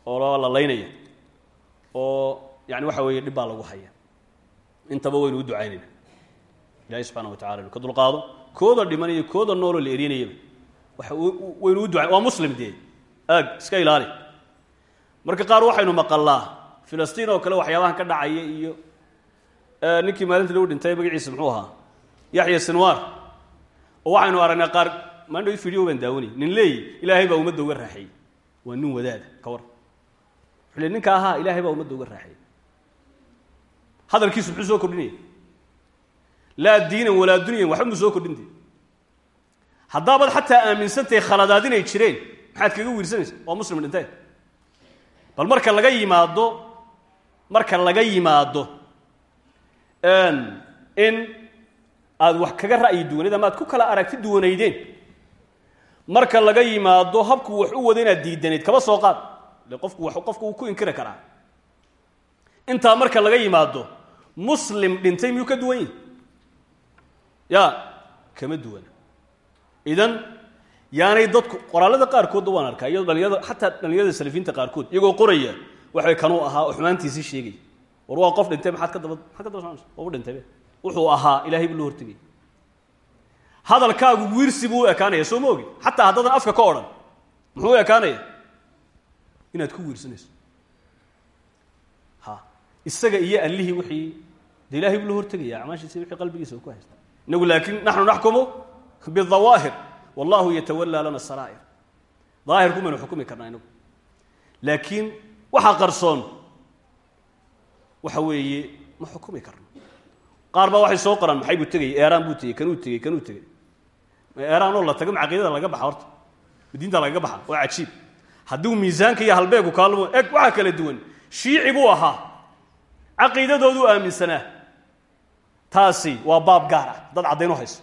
Speaker 1: oo la laynaya. Oo yani waxa weeye dhib baa lagu haya intaba waynu u ducaynayna. Ilahi subxana wa tacala inu ka dulqaado kooda dhimanaya kooda nooloo la erinayaba waa waynu u ducay waa muslim dee. Aag iska ilaali. Marka qaar waxaynu maqalnaa filistiin oo kale waxyaabahan ka dhacaya iyo ninkii maalinta lagu dhintay magaciisa muxuu ahaa? Yaxya sinwar oo waxaynu aragnay qaar maandhow video baan daawanay nin leey ilaahay baa ummadda uga raaxeeyey waa nin wadaada ka war. Wuxuu ninka ahaa ilaahay baa ummadda uga raaxeeyey hadalkiisu muxuu soo kordhinaya laa diinan walaa dunyan waxba mu soo kordhinte haddaabaad xataa aaminsantahay khaladaad inay jireen maxaad kaga wiirsanaysa? Waa muslim dhintee bal marka laga yimaado marka laga yimaado in aad wax kaga ra'yi duwanayd ama aad ku kala aragti duwanaydeen marka laga yimaado habku wax u wada inaad diidanayd kaba soo qaad. Qofku qofku ku inkiri karaa. Intaa marka laga yimaado muslim dhintay miyuu ka duwan ya kama duwana idan yaanay dadku qoraalada qaarkoodda waan arkaa iyadoo dhalinyarada xataa dhalinyarada salafiinta qaarkood iyagoo qoraya waxay kanuu ahaa oo xumaantiisii sheegay. War waa qof dhintay maxaad ka daba ka daba wuxuu ahaa ilahay buu la hortegay hadalkaagu wiirsi buu u ekaanaya soo ma ogi? Xataa haddaadan afka ka odhan muxuu u ekaanaya? Inaad ku wiirsanayso. Ha isaga iyo allihii wixii de ilahay buu la hortegaya acmaashiisi wixii qalbigiisa uu ku haysta. Inagu laakiin naxnu naxkumu bidawaahir wallahu yatawallaa lana saraa'ir. Daahirku maynu xukumi karnaa inagu. Laakiin waxaa qarsoon waxa weeye ma xukumi karno. Qaar baa waxay soo qoraan maxay buu tegayay eeraan buu tegey kanuu tegey kanuu tegey eeraan oo la tago caqiidada laga baxa horta. Diinta lagaga baxa waa cajiib. Hadduu miisaanka iyo halbeegu kaalmo eg waxaa kala duwan. Shiici buu ahaa. Caqiidadooduu aaminsanaa taasi waa baab gaar ah. Dad caddayn u hayso.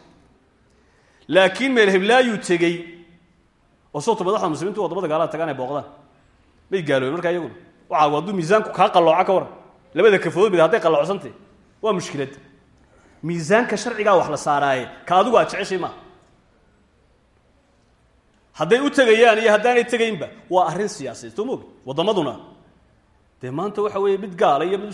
Speaker 1: Laakiin meel heblaayuu tegey oo soobta madaxda muslimiintu waddamada gaalada tagaan ay booqdaan may gaaloobeen markaa iyaguna waxaa hadduu miisaanku kaa qallooca ka waran labada kafood mid hadday qalloocsantahy waa mushkilad. Miisaanka sharcigaa wax la saaraaye ka adigu aad hadday u tegayaan iyo haddaanay tegaynba waa arrin siyaasadeed soo moogi waddamaduna. Dee waxa weeye mid gaala iyo mid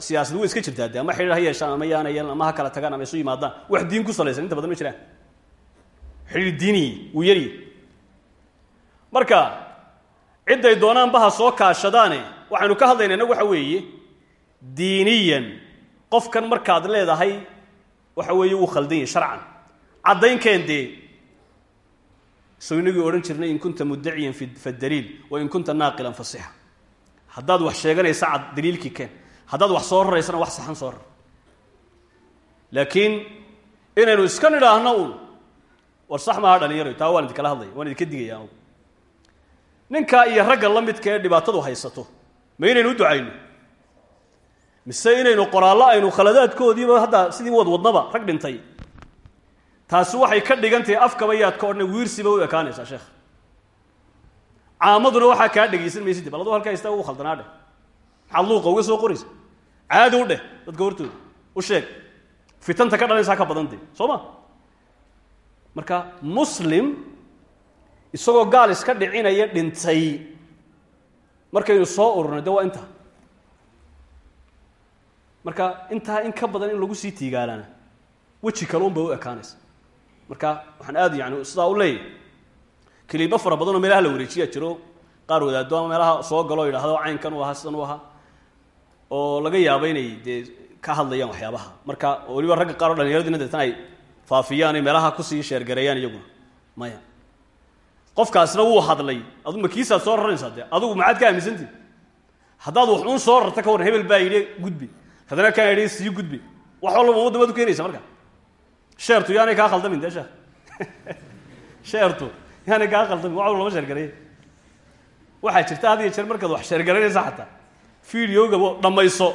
Speaker 1: siyaasad way iska jirtaa ama xidhiir ha yeeshaan ama yaana ama ha kala tagaan ama isu yimaadaan. Wax diin ku salaysan inta badan ma jiraan. Xidhiir diiniyi wuu yaryi marka cidday doonaanba ha soo kaashadaane waxaynu ka hadlayna innagu waxa weeye diiniyan qofkan markaad leedahay waxa weeye wuu khaldan yahy sharcan. Caddaynkeen dee soo inagii odhan jirnay in kunta muddaciyan fadaliil wa in kunta naaqilan fasixa haddaad wax sheeganaysa cad daliilkii keen. Haddaad wax soo raraysana wax saxan soo rar laakiin inaynu iska nidhaahno uun war sax maaha dhalinyaro taa waan idinkala hadlaya waan idinka digaya anugu. Ninkaa iyo ragga la midka ee dhibaatadu haysato ma inaynu u ducayno? Mise inaynu qoraallo aynu khaladaadkoodiiba hadda sidii wad wadnaba rag dhintay taasi waxay ka dhigan tahay afkaba yaad ka odhana wiirsiba u ekaanaysaa sheekh. Caamaduna waxaa kaa dhegaysan maysid bal aduu halkaa istaa ugu khaldanaa dheh. Maxaad luuqa uga soo qoraysa? Caadi u dheh dadka hortooda. U sheeg fitanta ka dhalaysaa ka badantay soo ma? Marka muslim isagoo gaal iska dhicinaya dhintay. Markaynu soo ururnay de waa intaa marka intaa in ka badan in lagu sii tiigaalana weji kale unbay u ekaanaysa marka waxaan aad yani sidaa u leeyahy keliibo fara badanoo meelaha la wareejiyaa jiro. Qaar wadaado ama meelaha soo galo o caynkan u ahaa sidan u ahaa oo laga yaabo inay dee ka hadlayaan waxyaabaha. Marka weliba ragga qaar o dhalinyaradiina deetan ay faafiyaan meelaha ku sii sheergareeyaan iyaguna. Maya. Qofkaasna wuu hadlay. Adu ma soo raranaysaa dee? Adugu maxaad ka aaminsantii haddaad wax uun soo rarta ka warran hebel baa yidhi gudbi. Haddana kaa yidhi sii gudbi. Wax walba ummadda maad u keenaysa marka sheertu yaanay kaa khaldamin dee sheekh sheertu yaanay kaa khaldamin wax walba lama sheergareeye waxaa jirta had jeer markaad wax sheergaranaysa xataa. Videoga dhammayso.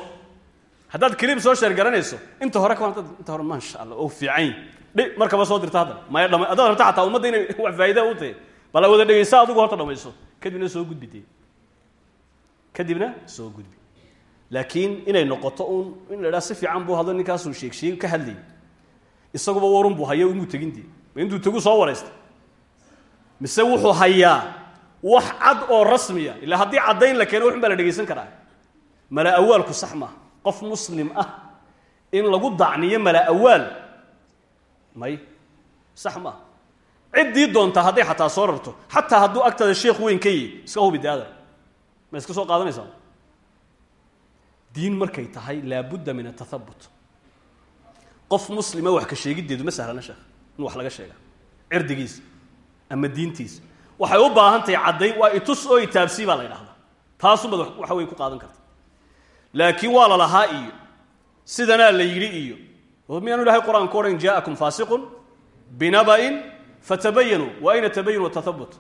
Speaker 1: Haddaad clip soo sheergaranayso inta hore ka inta hore maasha allah oo fiican dhi markaba soo dirta haddana maya dhama haddaad rabta xataa ummadda inay wax faa'iida u tahay bala wada dhegaysa adigu horta dhammayso. Kadibna soo gudbi dee kadibna soo gudbi. Laakiin inay noqoto uun in la idhaha si fiican buu hadlo ninkaasuu sheeg ka hadlayay isaguba warun buu hayo inuu tegin dee ma intuu tegu soo waraysta? Mise wuxuu hayaa wax cad oo rasmiya? Ilaa haddii caddayn la keeno waxun baa la dhegaysan karaa. Mala awaalku sax maaha. Qof muslim ah in lagu dacniyo mala awaal may sax maaha. Ciddii doontaa hadday xataa soo rarto xataa hadduu agtaada sheekh weyn ka yihi iska hubi daadar ma iska soo qaadanaysaa diin markay tahay laabudda min atahabut qof muslima wax ka sheegiddeedu ma sahlana sheekh. In wax laga sheega. Cirdigiisa ama diintiisa waxay u baahan tahay caddayn waa itus oo itaabsii baa la ydhahdaa taasumaad waxa wey ku qaadan karta. Laakiin waa la lahaa iyo sidanaa la yidhi iyo miyaanu ilahay qur'aanku odhan jaakum faasiqun binaba'in fatabayanuu wa ayna tabayun watahabut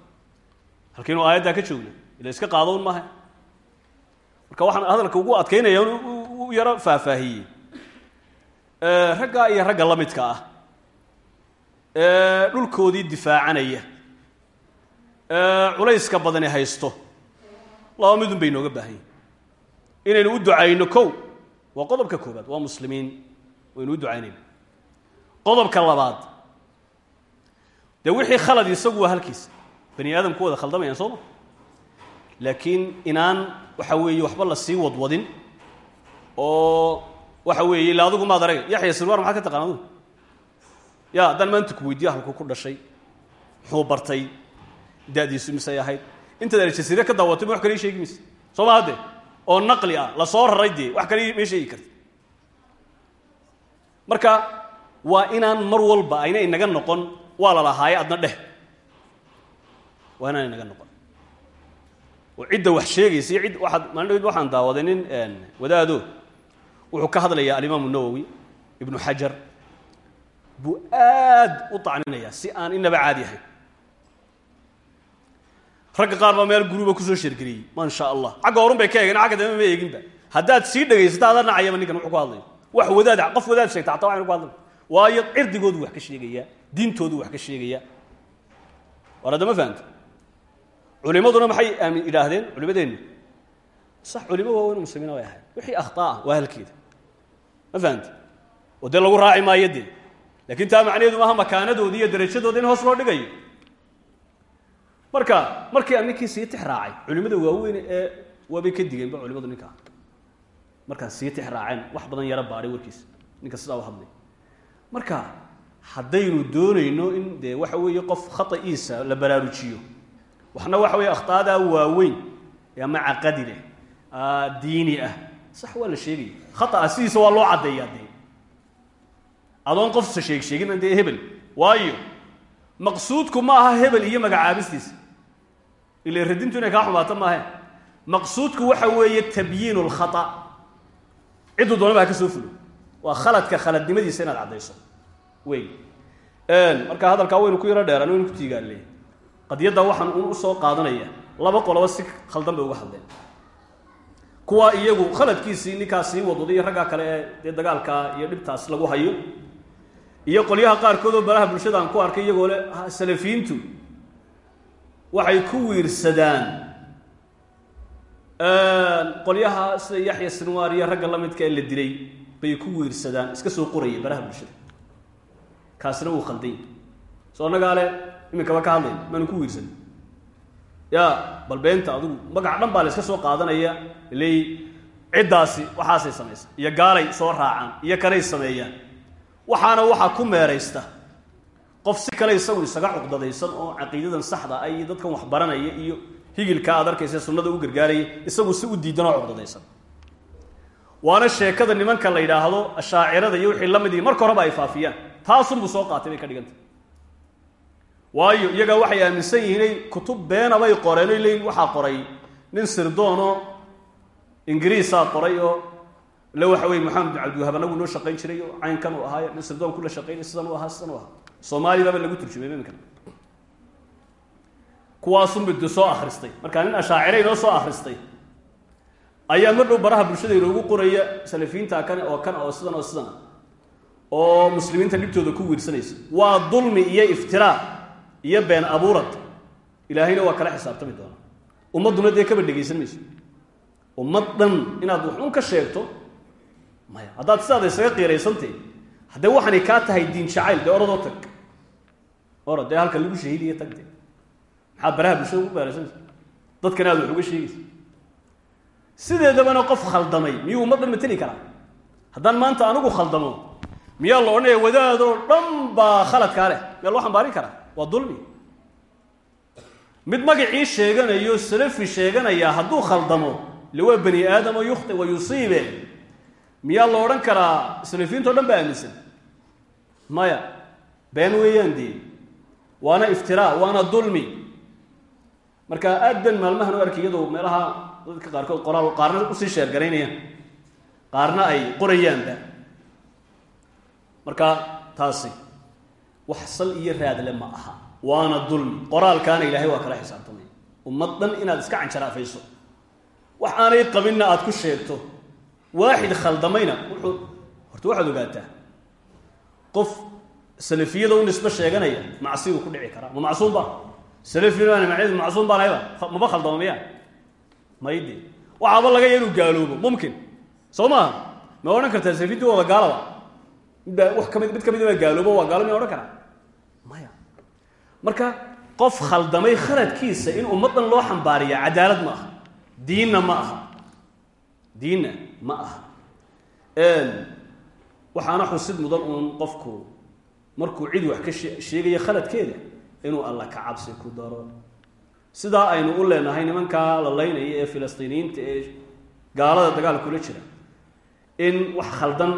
Speaker 1: halkaynu aayaddaa ka joogna ila iska qaadown maaha. Marka waxaan hadalka ugu adkaynaya u yaro faahfaahiyey raggaa iyo ragga la midka ah. Ee dhulkoodii difaacanaya. Culayska badani haysto. Laba midun bay inooga baahan yihiin inaynu u ducayno kow. Waa qodobka koobaad waa muslimiin. Waynu u ducaynayna qodobka labaad. Dee wixii khalad isagu waa halkiisa bani aadamku wada khaldamayaan soo ma? Laakiin inaan waxa weeye waxba la sii wadwadin oo waxa weeye ila adigu maad arag yaxya sirwar maxaad ka taqaan adugu ya haddaan maanta ku weydiyo halku ku dhashay muxuu bartay da'diisu misay ahayd. Intaad aljasiire ka daawatay ma wax kale sheegi mayse soo oo naqli ah la soo raray dee wax kale ma sheegi karti marka waa inaan mar walba ayna inaga noqon waa la lahaaye adna dheh. Waa inaga noqon. Oo cidda wax sheegaysa iyo id waaad maalin nin wadaado wuxuu ka hadlayaa alimaamu nawowi ibnu xajar. Buu aad u tacninayaa si aan inaba caadi ahayn. Ragga qaar baa meel guruba ku soo sheergeliyey maa sha allah xagga bay ka eegeen agga dambe ma eeginba haddaad sii dhegaysato ada nacayaba ninkan wuxuu ku hadlayo wax wadaad qof wadaad sheegta xataa waxaynu ku hadlay waayo cirdigoodu wax ka sheegaya diintoodu wax ka sheegaya war hadda ma fahamta culimaduna maxay aamin idhaahdeen culimadeennu sax culimo waaweyn muslimiina way ahayd wixii akhtaa waa halkeeda ma oo dee lagu raaci maayo dee. Lakin taa macnaheedu maaha makaanadoodi iyo darajadooda in hoos loo dhigayo. Marka markii aan ninkii sii culimada waaweyn ee waabay ka digeenba culimadu ninkaa markaan sii tix wax badan yaro baadhay warkiisa ninka sidaa u hadlay. Marka haddaynu doonayno in dee waxa weeye qof khata'iisa la baraarujiyo. Waxna waxa weeye akhtaadaa waaweyn ama caqadi leh diini ah sax waa la sheegaya khata'a sidiisa waa loo caddeeyaa dee. Adoon qofsa sheeg sheegin dee hebel. Waayo maqsuudku ma aha hebel iyo magacaabistiisa ila radintu inay kaa xumaato maahe maqsuudku waxa weeye tabyiin lkhata cidduu doona ba ha ka soo fulo. Waa khaladka khaladnimadiisa inaad caddayso. Wey marka hadalkaa waynu ku yaro dheeraan waynu ku tiigaanle qadiyadda waxaan un u soo qaadanaya. Laba qoloba si khaldan bay uga hadleen kuwa iyagu khaladkiisii ninkaas sii wadwaday iyo raggaa kale ee dee dagaalka iyo dhibtaas lagu hayo. Iyo qolyaha qaarkood oo baraha bulshada aan ku arkay iyagoo le salafiyiintu waxay ku wiirsadaan. Qolyaha sida yaxya sinwaar iyo ragga la midka ee la dilay bay ku wiirsadaan iska soo qoraya baraha bulshada. Kaasina wuu khalday. Soo annagaa le iminkaba ka hadlay maanu ku wiirsan ya bal beenta adigu magac dhan baa la iska soo qaadanaya leey ciddaasi waxaasay samaysa iyo gaalay soo raacaan iyo kanay sameeyaan. Waxaana waxaa ku meeraysta qof si kale isagu isaga cuqdadaysan oo caqiidadan saxda ah iyo dadkan wax baranaya iyo higilkaa aad arkaysa sunnada u gargaaraya isagu si u diidan oo cuqdadaysan. Waana sheekada nimanka la yidhaahdo ashaacirada iyo wixii la mid ihi marka horeba ay faafiyaan. Taasunbuu soo qaatay bay ka dhigantay waayo iyagaa waxay aaminsan yihiin inay kutub beena bay qoreen oy leeyiin waxaa qoray. Nin sirdoonoo ingiriisaa qoray oo le waxa weye maxamed bin cabdiwahab anagu noo shaqayn jiray oo caynkan uu ahaayo nin sirdoon kula shaqaynay sidan u ahaa sidan u ahaa. Soomaaliyababa lagu turjumay iminkan kuwaasunba de soo akhristay markaa nin ashaacire inoo soo akhristay ayaa mar dhow baraha bulshada inoogu qoraya salafiyiinta kan oo kan oo sidan oo sidan oo muslimiinta dhibtooda ku wiirsanaysa waa dulmi iyo iftiraa iyo been abuurad ilaahayna waa kala xisaabtami doona. Ummadduna dee kaba dhegaysan mayso. Ummad dhan inaad waxun ka sheegto maya. Haddaad sidaada isaga qiiraysantay haddee waxaanay kaa tahay diin jacayl dee oradoo tag. Orad dee halka lagu shahiidiya tagte maxaad baraha bulshada ugu beeraysanaysa dadkana aad wax uga sheegaysa sideedabana qof khaldamay miyuu ummaddan mateli karaa? Haddaan maanta anigu khaldamo miyaa la odhanaya wadaadoo dhan baa khaladkaa leh? Miyaa loo xambaarin karaa waa dulmi. Mid magacii sheeganayo salafi sheeganaya hadduu khaldamo waa bani aadamo yukhti wa yusiibe miyaa la odhan karaa salafiyiintao dhan baa aaminsan? Maya been weeyaan dee. Waana iftiraa waana dulmi. Marka aad ban maalmahan u arkay iyadoo meelaha dadka qaarkood qoraal qaarna u sii sheergaraynayaan qaarna ay qorayaanba marka taasi wax sal iyo raadle ma aha. Waana dulmi qoraalkaana ilaahay waa kala xisaabtamaya ummad dhan inaad iska canjaraafayso wax aanay qabinna aad ku sheegto. Waaxid khaldamayna wuxuu horta waxaad ogaataa. Qof salafiyada u nisbe sheeganaya macsigu ku dhici karaa. Ma macsuum ba macneedu macsuum baan hayba maba khaldama miya mayde waxaaba laga ya inuu gaaloobo. Mumkin. Soo maaha? Ma odhan kartaa salafiyintu wada gaalaba wax ka mid mid ka mid baa gaaloobo waa gaalo miya odhan karaa maya. Marka qof khaldamay khaladkiisa in ummaddan loo xambaariya cadaalad ma aha diinna ma aha. Diinna ma aha. Waxaana xusid mudan uun qofku markuu cid wax ka sheegaya khaladkeeda inuu alla ka cabsi ku daro. Sidaa aynu u leenahay nimankaa la laynaya ee filistiiniyiinta ee gaalada dagaal kula jira in wax khaldan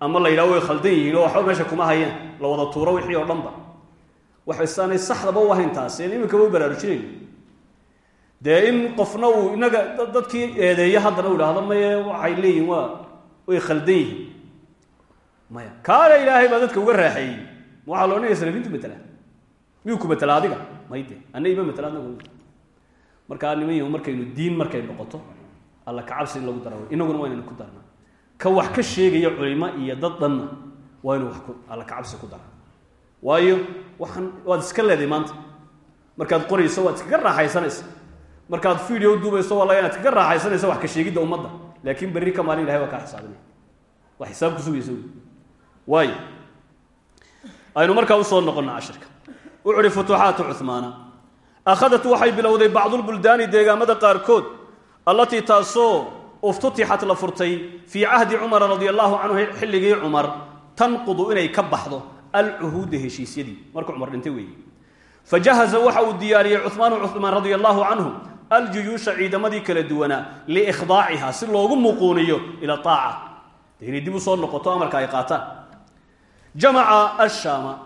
Speaker 1: ama la yidhaho way khaldan yihiin oo waxba meesha kuma hayaan la wada tuuro wixii oo dhanba. Waxaysaanay saxdaba u ahayn taasi en iminkaba u baraarujinayno dee in qofna uu inaga dadkii eedeeya haddana u idhaahdo maye waxay leeyihiin waa way khaldan yihiin. Maya kaana ilaahay baa dadka uga raaxeeyey ma waxaa lo odhanaya salafiintu matela miyuu ku matela adiga? Mayde ana ima matela adnagu. Markaa niman yahu markaynu diin markay noqoto alla kacabsi in lagu dara inaguna waa inaynu ku darna ka wax ka sheegaya culimo iyo dad dhanna waa inu wax ku alla kacabsi ku dara waayo waxaan waad iska leeday maanta. Markaad qorayso waad iskaga raaxaysanaysa. Markaad video duubayso waa laga inaad iskaga raaxaysanaysa wax ka sheegidda ummadda. Laakiin berri ka maalin ilahay waa kaa xisaabinaya. Waa xisaab ku sugaysa wy waayo aynu markaa u soo noqonna cashirka uhi futuuxaatu cuhmaana akhadat waxay bilowday bacdulbuldaani deegaamada qaarkood allatii taasoo uftutixat la furtay fii cahdi cumara radia allahu canhu xilligii tanqudu inay ka baxdo alcuhuuda heshiisyadii. Markuu cumar dhintay weeye fajahaza waxa uu diyaariyey cuhmaanu cuhmaan radia allahu canhu aljuyuusha ciidamadii kala duwanaa liikhdaaciha si loogu muquuniyo ila aaca de inay dib u soo noqoto amarka ay qaataan. Jamaca ashaama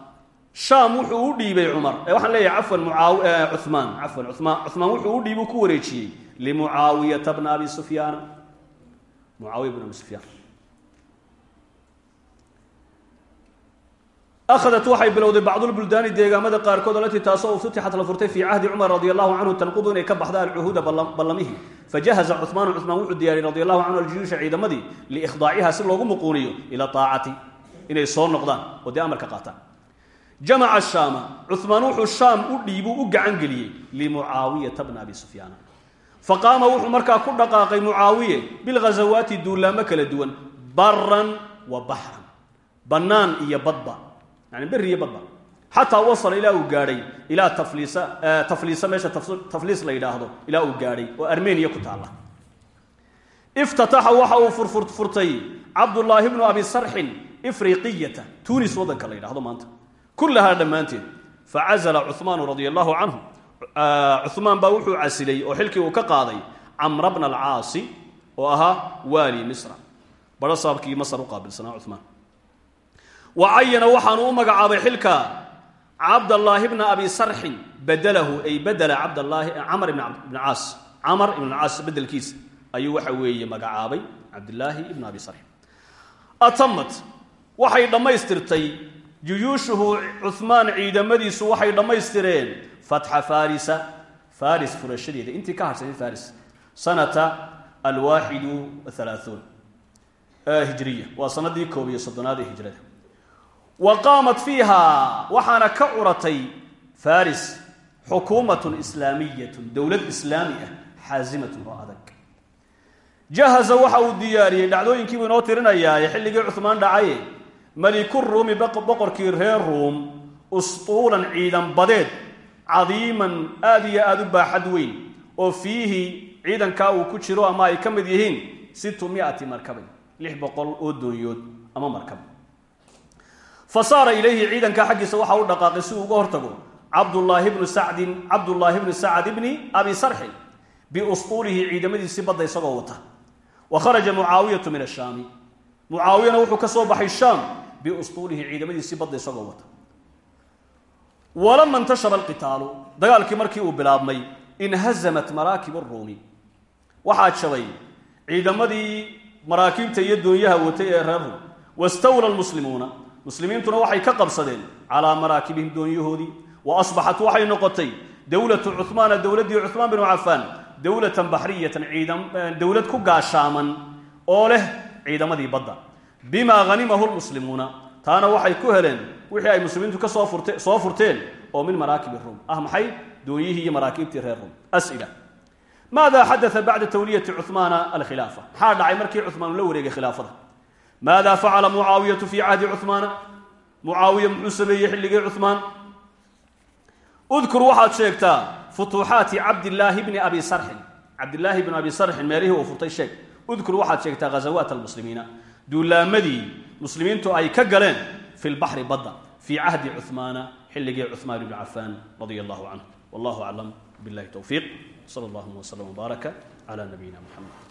Speaker 1: shaam wuxuu u dhiibay cumar. Waxaan leeyahay cafwan muaacumaan cafwan umaan cumaan wuxuu u dhiibu ku wareejiyey. Limucaawiyata bna abi sufyaana mucaawiya bn abi sufyaan ahadat waxay bilowday bacdulbuldaani deegaamada qaarkood alatii taasoo uftutixat la furtay fii cahdi cumar radi allahu canhu tanqudu inay ka baxda alcuhuuda ballamihii fajahaza cumaanu cumaan wuxuu diyaariyey radi allahu canhu aljuyuusha ciidamadii liikhdaaciha si loogu muquuniyo ila aacati inay soo noqdaan oo dee amarka qaataan. Jamaca shaama cumaan wuxuu shaam u dhiibu u gacan geliyey limucaawiyata bna abi sufyaana faqaama wuxuu markaa ku dhaqaaqay mucaawiye bilghazawaati duulaamo kala duwan baran wa baxran bannaan iyo badba yani berri iyo badba. Xataa wasala ilaa uu gaadhay ilaa tafliisa tafliisa meesha tafliis la yidhaahdo ilaa uu gaadhay oo armeniya ku taalla. Iftataxa waxa uu furfurtay cabdullaahi bnu abi sarxin ifriqiyata tunis waddanka la yidhahdo maanta. Kullahaa dhammaanteed facazala cumaanu radia allahu cumaan baa wuxuu casilay oo xilkii uu ka qaaday camra bna alcaasi oo ahaa waali misra barasaabkii masar u qaabilsanaa cumaan wa cayana waxaanu u magacaabay xilka cabdallaahi bna abi sarxin badalahu ay badela cabdallaahi camar ibn caas camar ibn caas bedelkiisa ayuu waxa weeye magacaabay cabdillaahi ibn abi sarxin atamat waxay dhammaystirtay juyuushuhu cumaan ciidamadiisu waxay dhammaystireen fatxa farisa. Faris furashadeeda intii ka hadhsanayd faris. Sanata alwaaxidu halaaثuun hijriya. Waa sanadii koob iyo soddonaad ee hijrada. Wa qaamat fiiha. Waxaana ka curatay faris xukuumatun islaamiyatun. Dowlad islaami ah. Xaasimatun oo adag. Jahaza waxa uu diyaariyey. Dhacdooyinkiibuu inoo tirinayaa. Ee xilligii cumaan dhacaye meliku ruumi boqorkii reer ruum usطuulan ciidan badeed cadiiman aad iyo aada u baaxad weyn oo fiihi ciidankaa uu ku jiro ama ay ka mid yihiin sittu miati markabin lix boqol oo doonyood ama markab. Fa saara ilayhi ciidankaa xaggiisa waxa u dhaqaaqay si uu uga hortago cabdullaahi bnu sacdin cabdullaahi bnu sacd bni abi sarxin biusطuulihi ciidamadiisii badda isagoo wata. Wa kharaja mucaawiyatu min ashaami mucaawiyana wuxuu ka soo baxay shaam biusطuulihi ciidamadiisii badda isagoo wata walama intashara alqitaalu. Dagaalkii markii uu bilaabmay inhazamat maraakib aruumi waxaa jabay ciidamadii maraakiibta iyo doonyaha watay ee reer ruum. Wastawla lmuslimuuna muslimiintuna waxay ka qabsadeen calaa maraakibihim doonyahoodii wa asbaxat waxay noqotay dowlatu cumaana dowladdii cumaan binu cafaan dowlatan baxriyatan dowlad ku gaashaaman oo leh ciidamadii badda. Bimaa hanimahu lmuslimuuna taana waxay ku heleen wixii ay muslimiintu ka soo furte soo furteen oo min maraakibi ruum. Ah maxay? Doonyihii iyo maraakiibtii reer ruum. As'ila. Maada xadaa bacda tawliyati cumaana alkhilaafa? Maxaa dhacay markii cumaan la wareegay khilaafada. Maada facala mucaawiyatu fii cahdi cumaana mucaawiya muxuu sameeyey xilligii cumaan udkur waxaad sheegtaa futuuxaati cabdillaahi bni abi sarxin. Cabdillaahi bni abi sarxin meelihii uu furtay sheeg. Udkur waxaad sheegtaa ghazawaat almuslimiina. Duulaamadii muslimiintu ay ka galeen fi lbaxri badda fii cahdi cumaana xilligii cumaan ibni cafaan radia allahu canhu wallahu aclam billahi towfiiq sala allahuma wslam wbaaraka cala nabiyina muxamed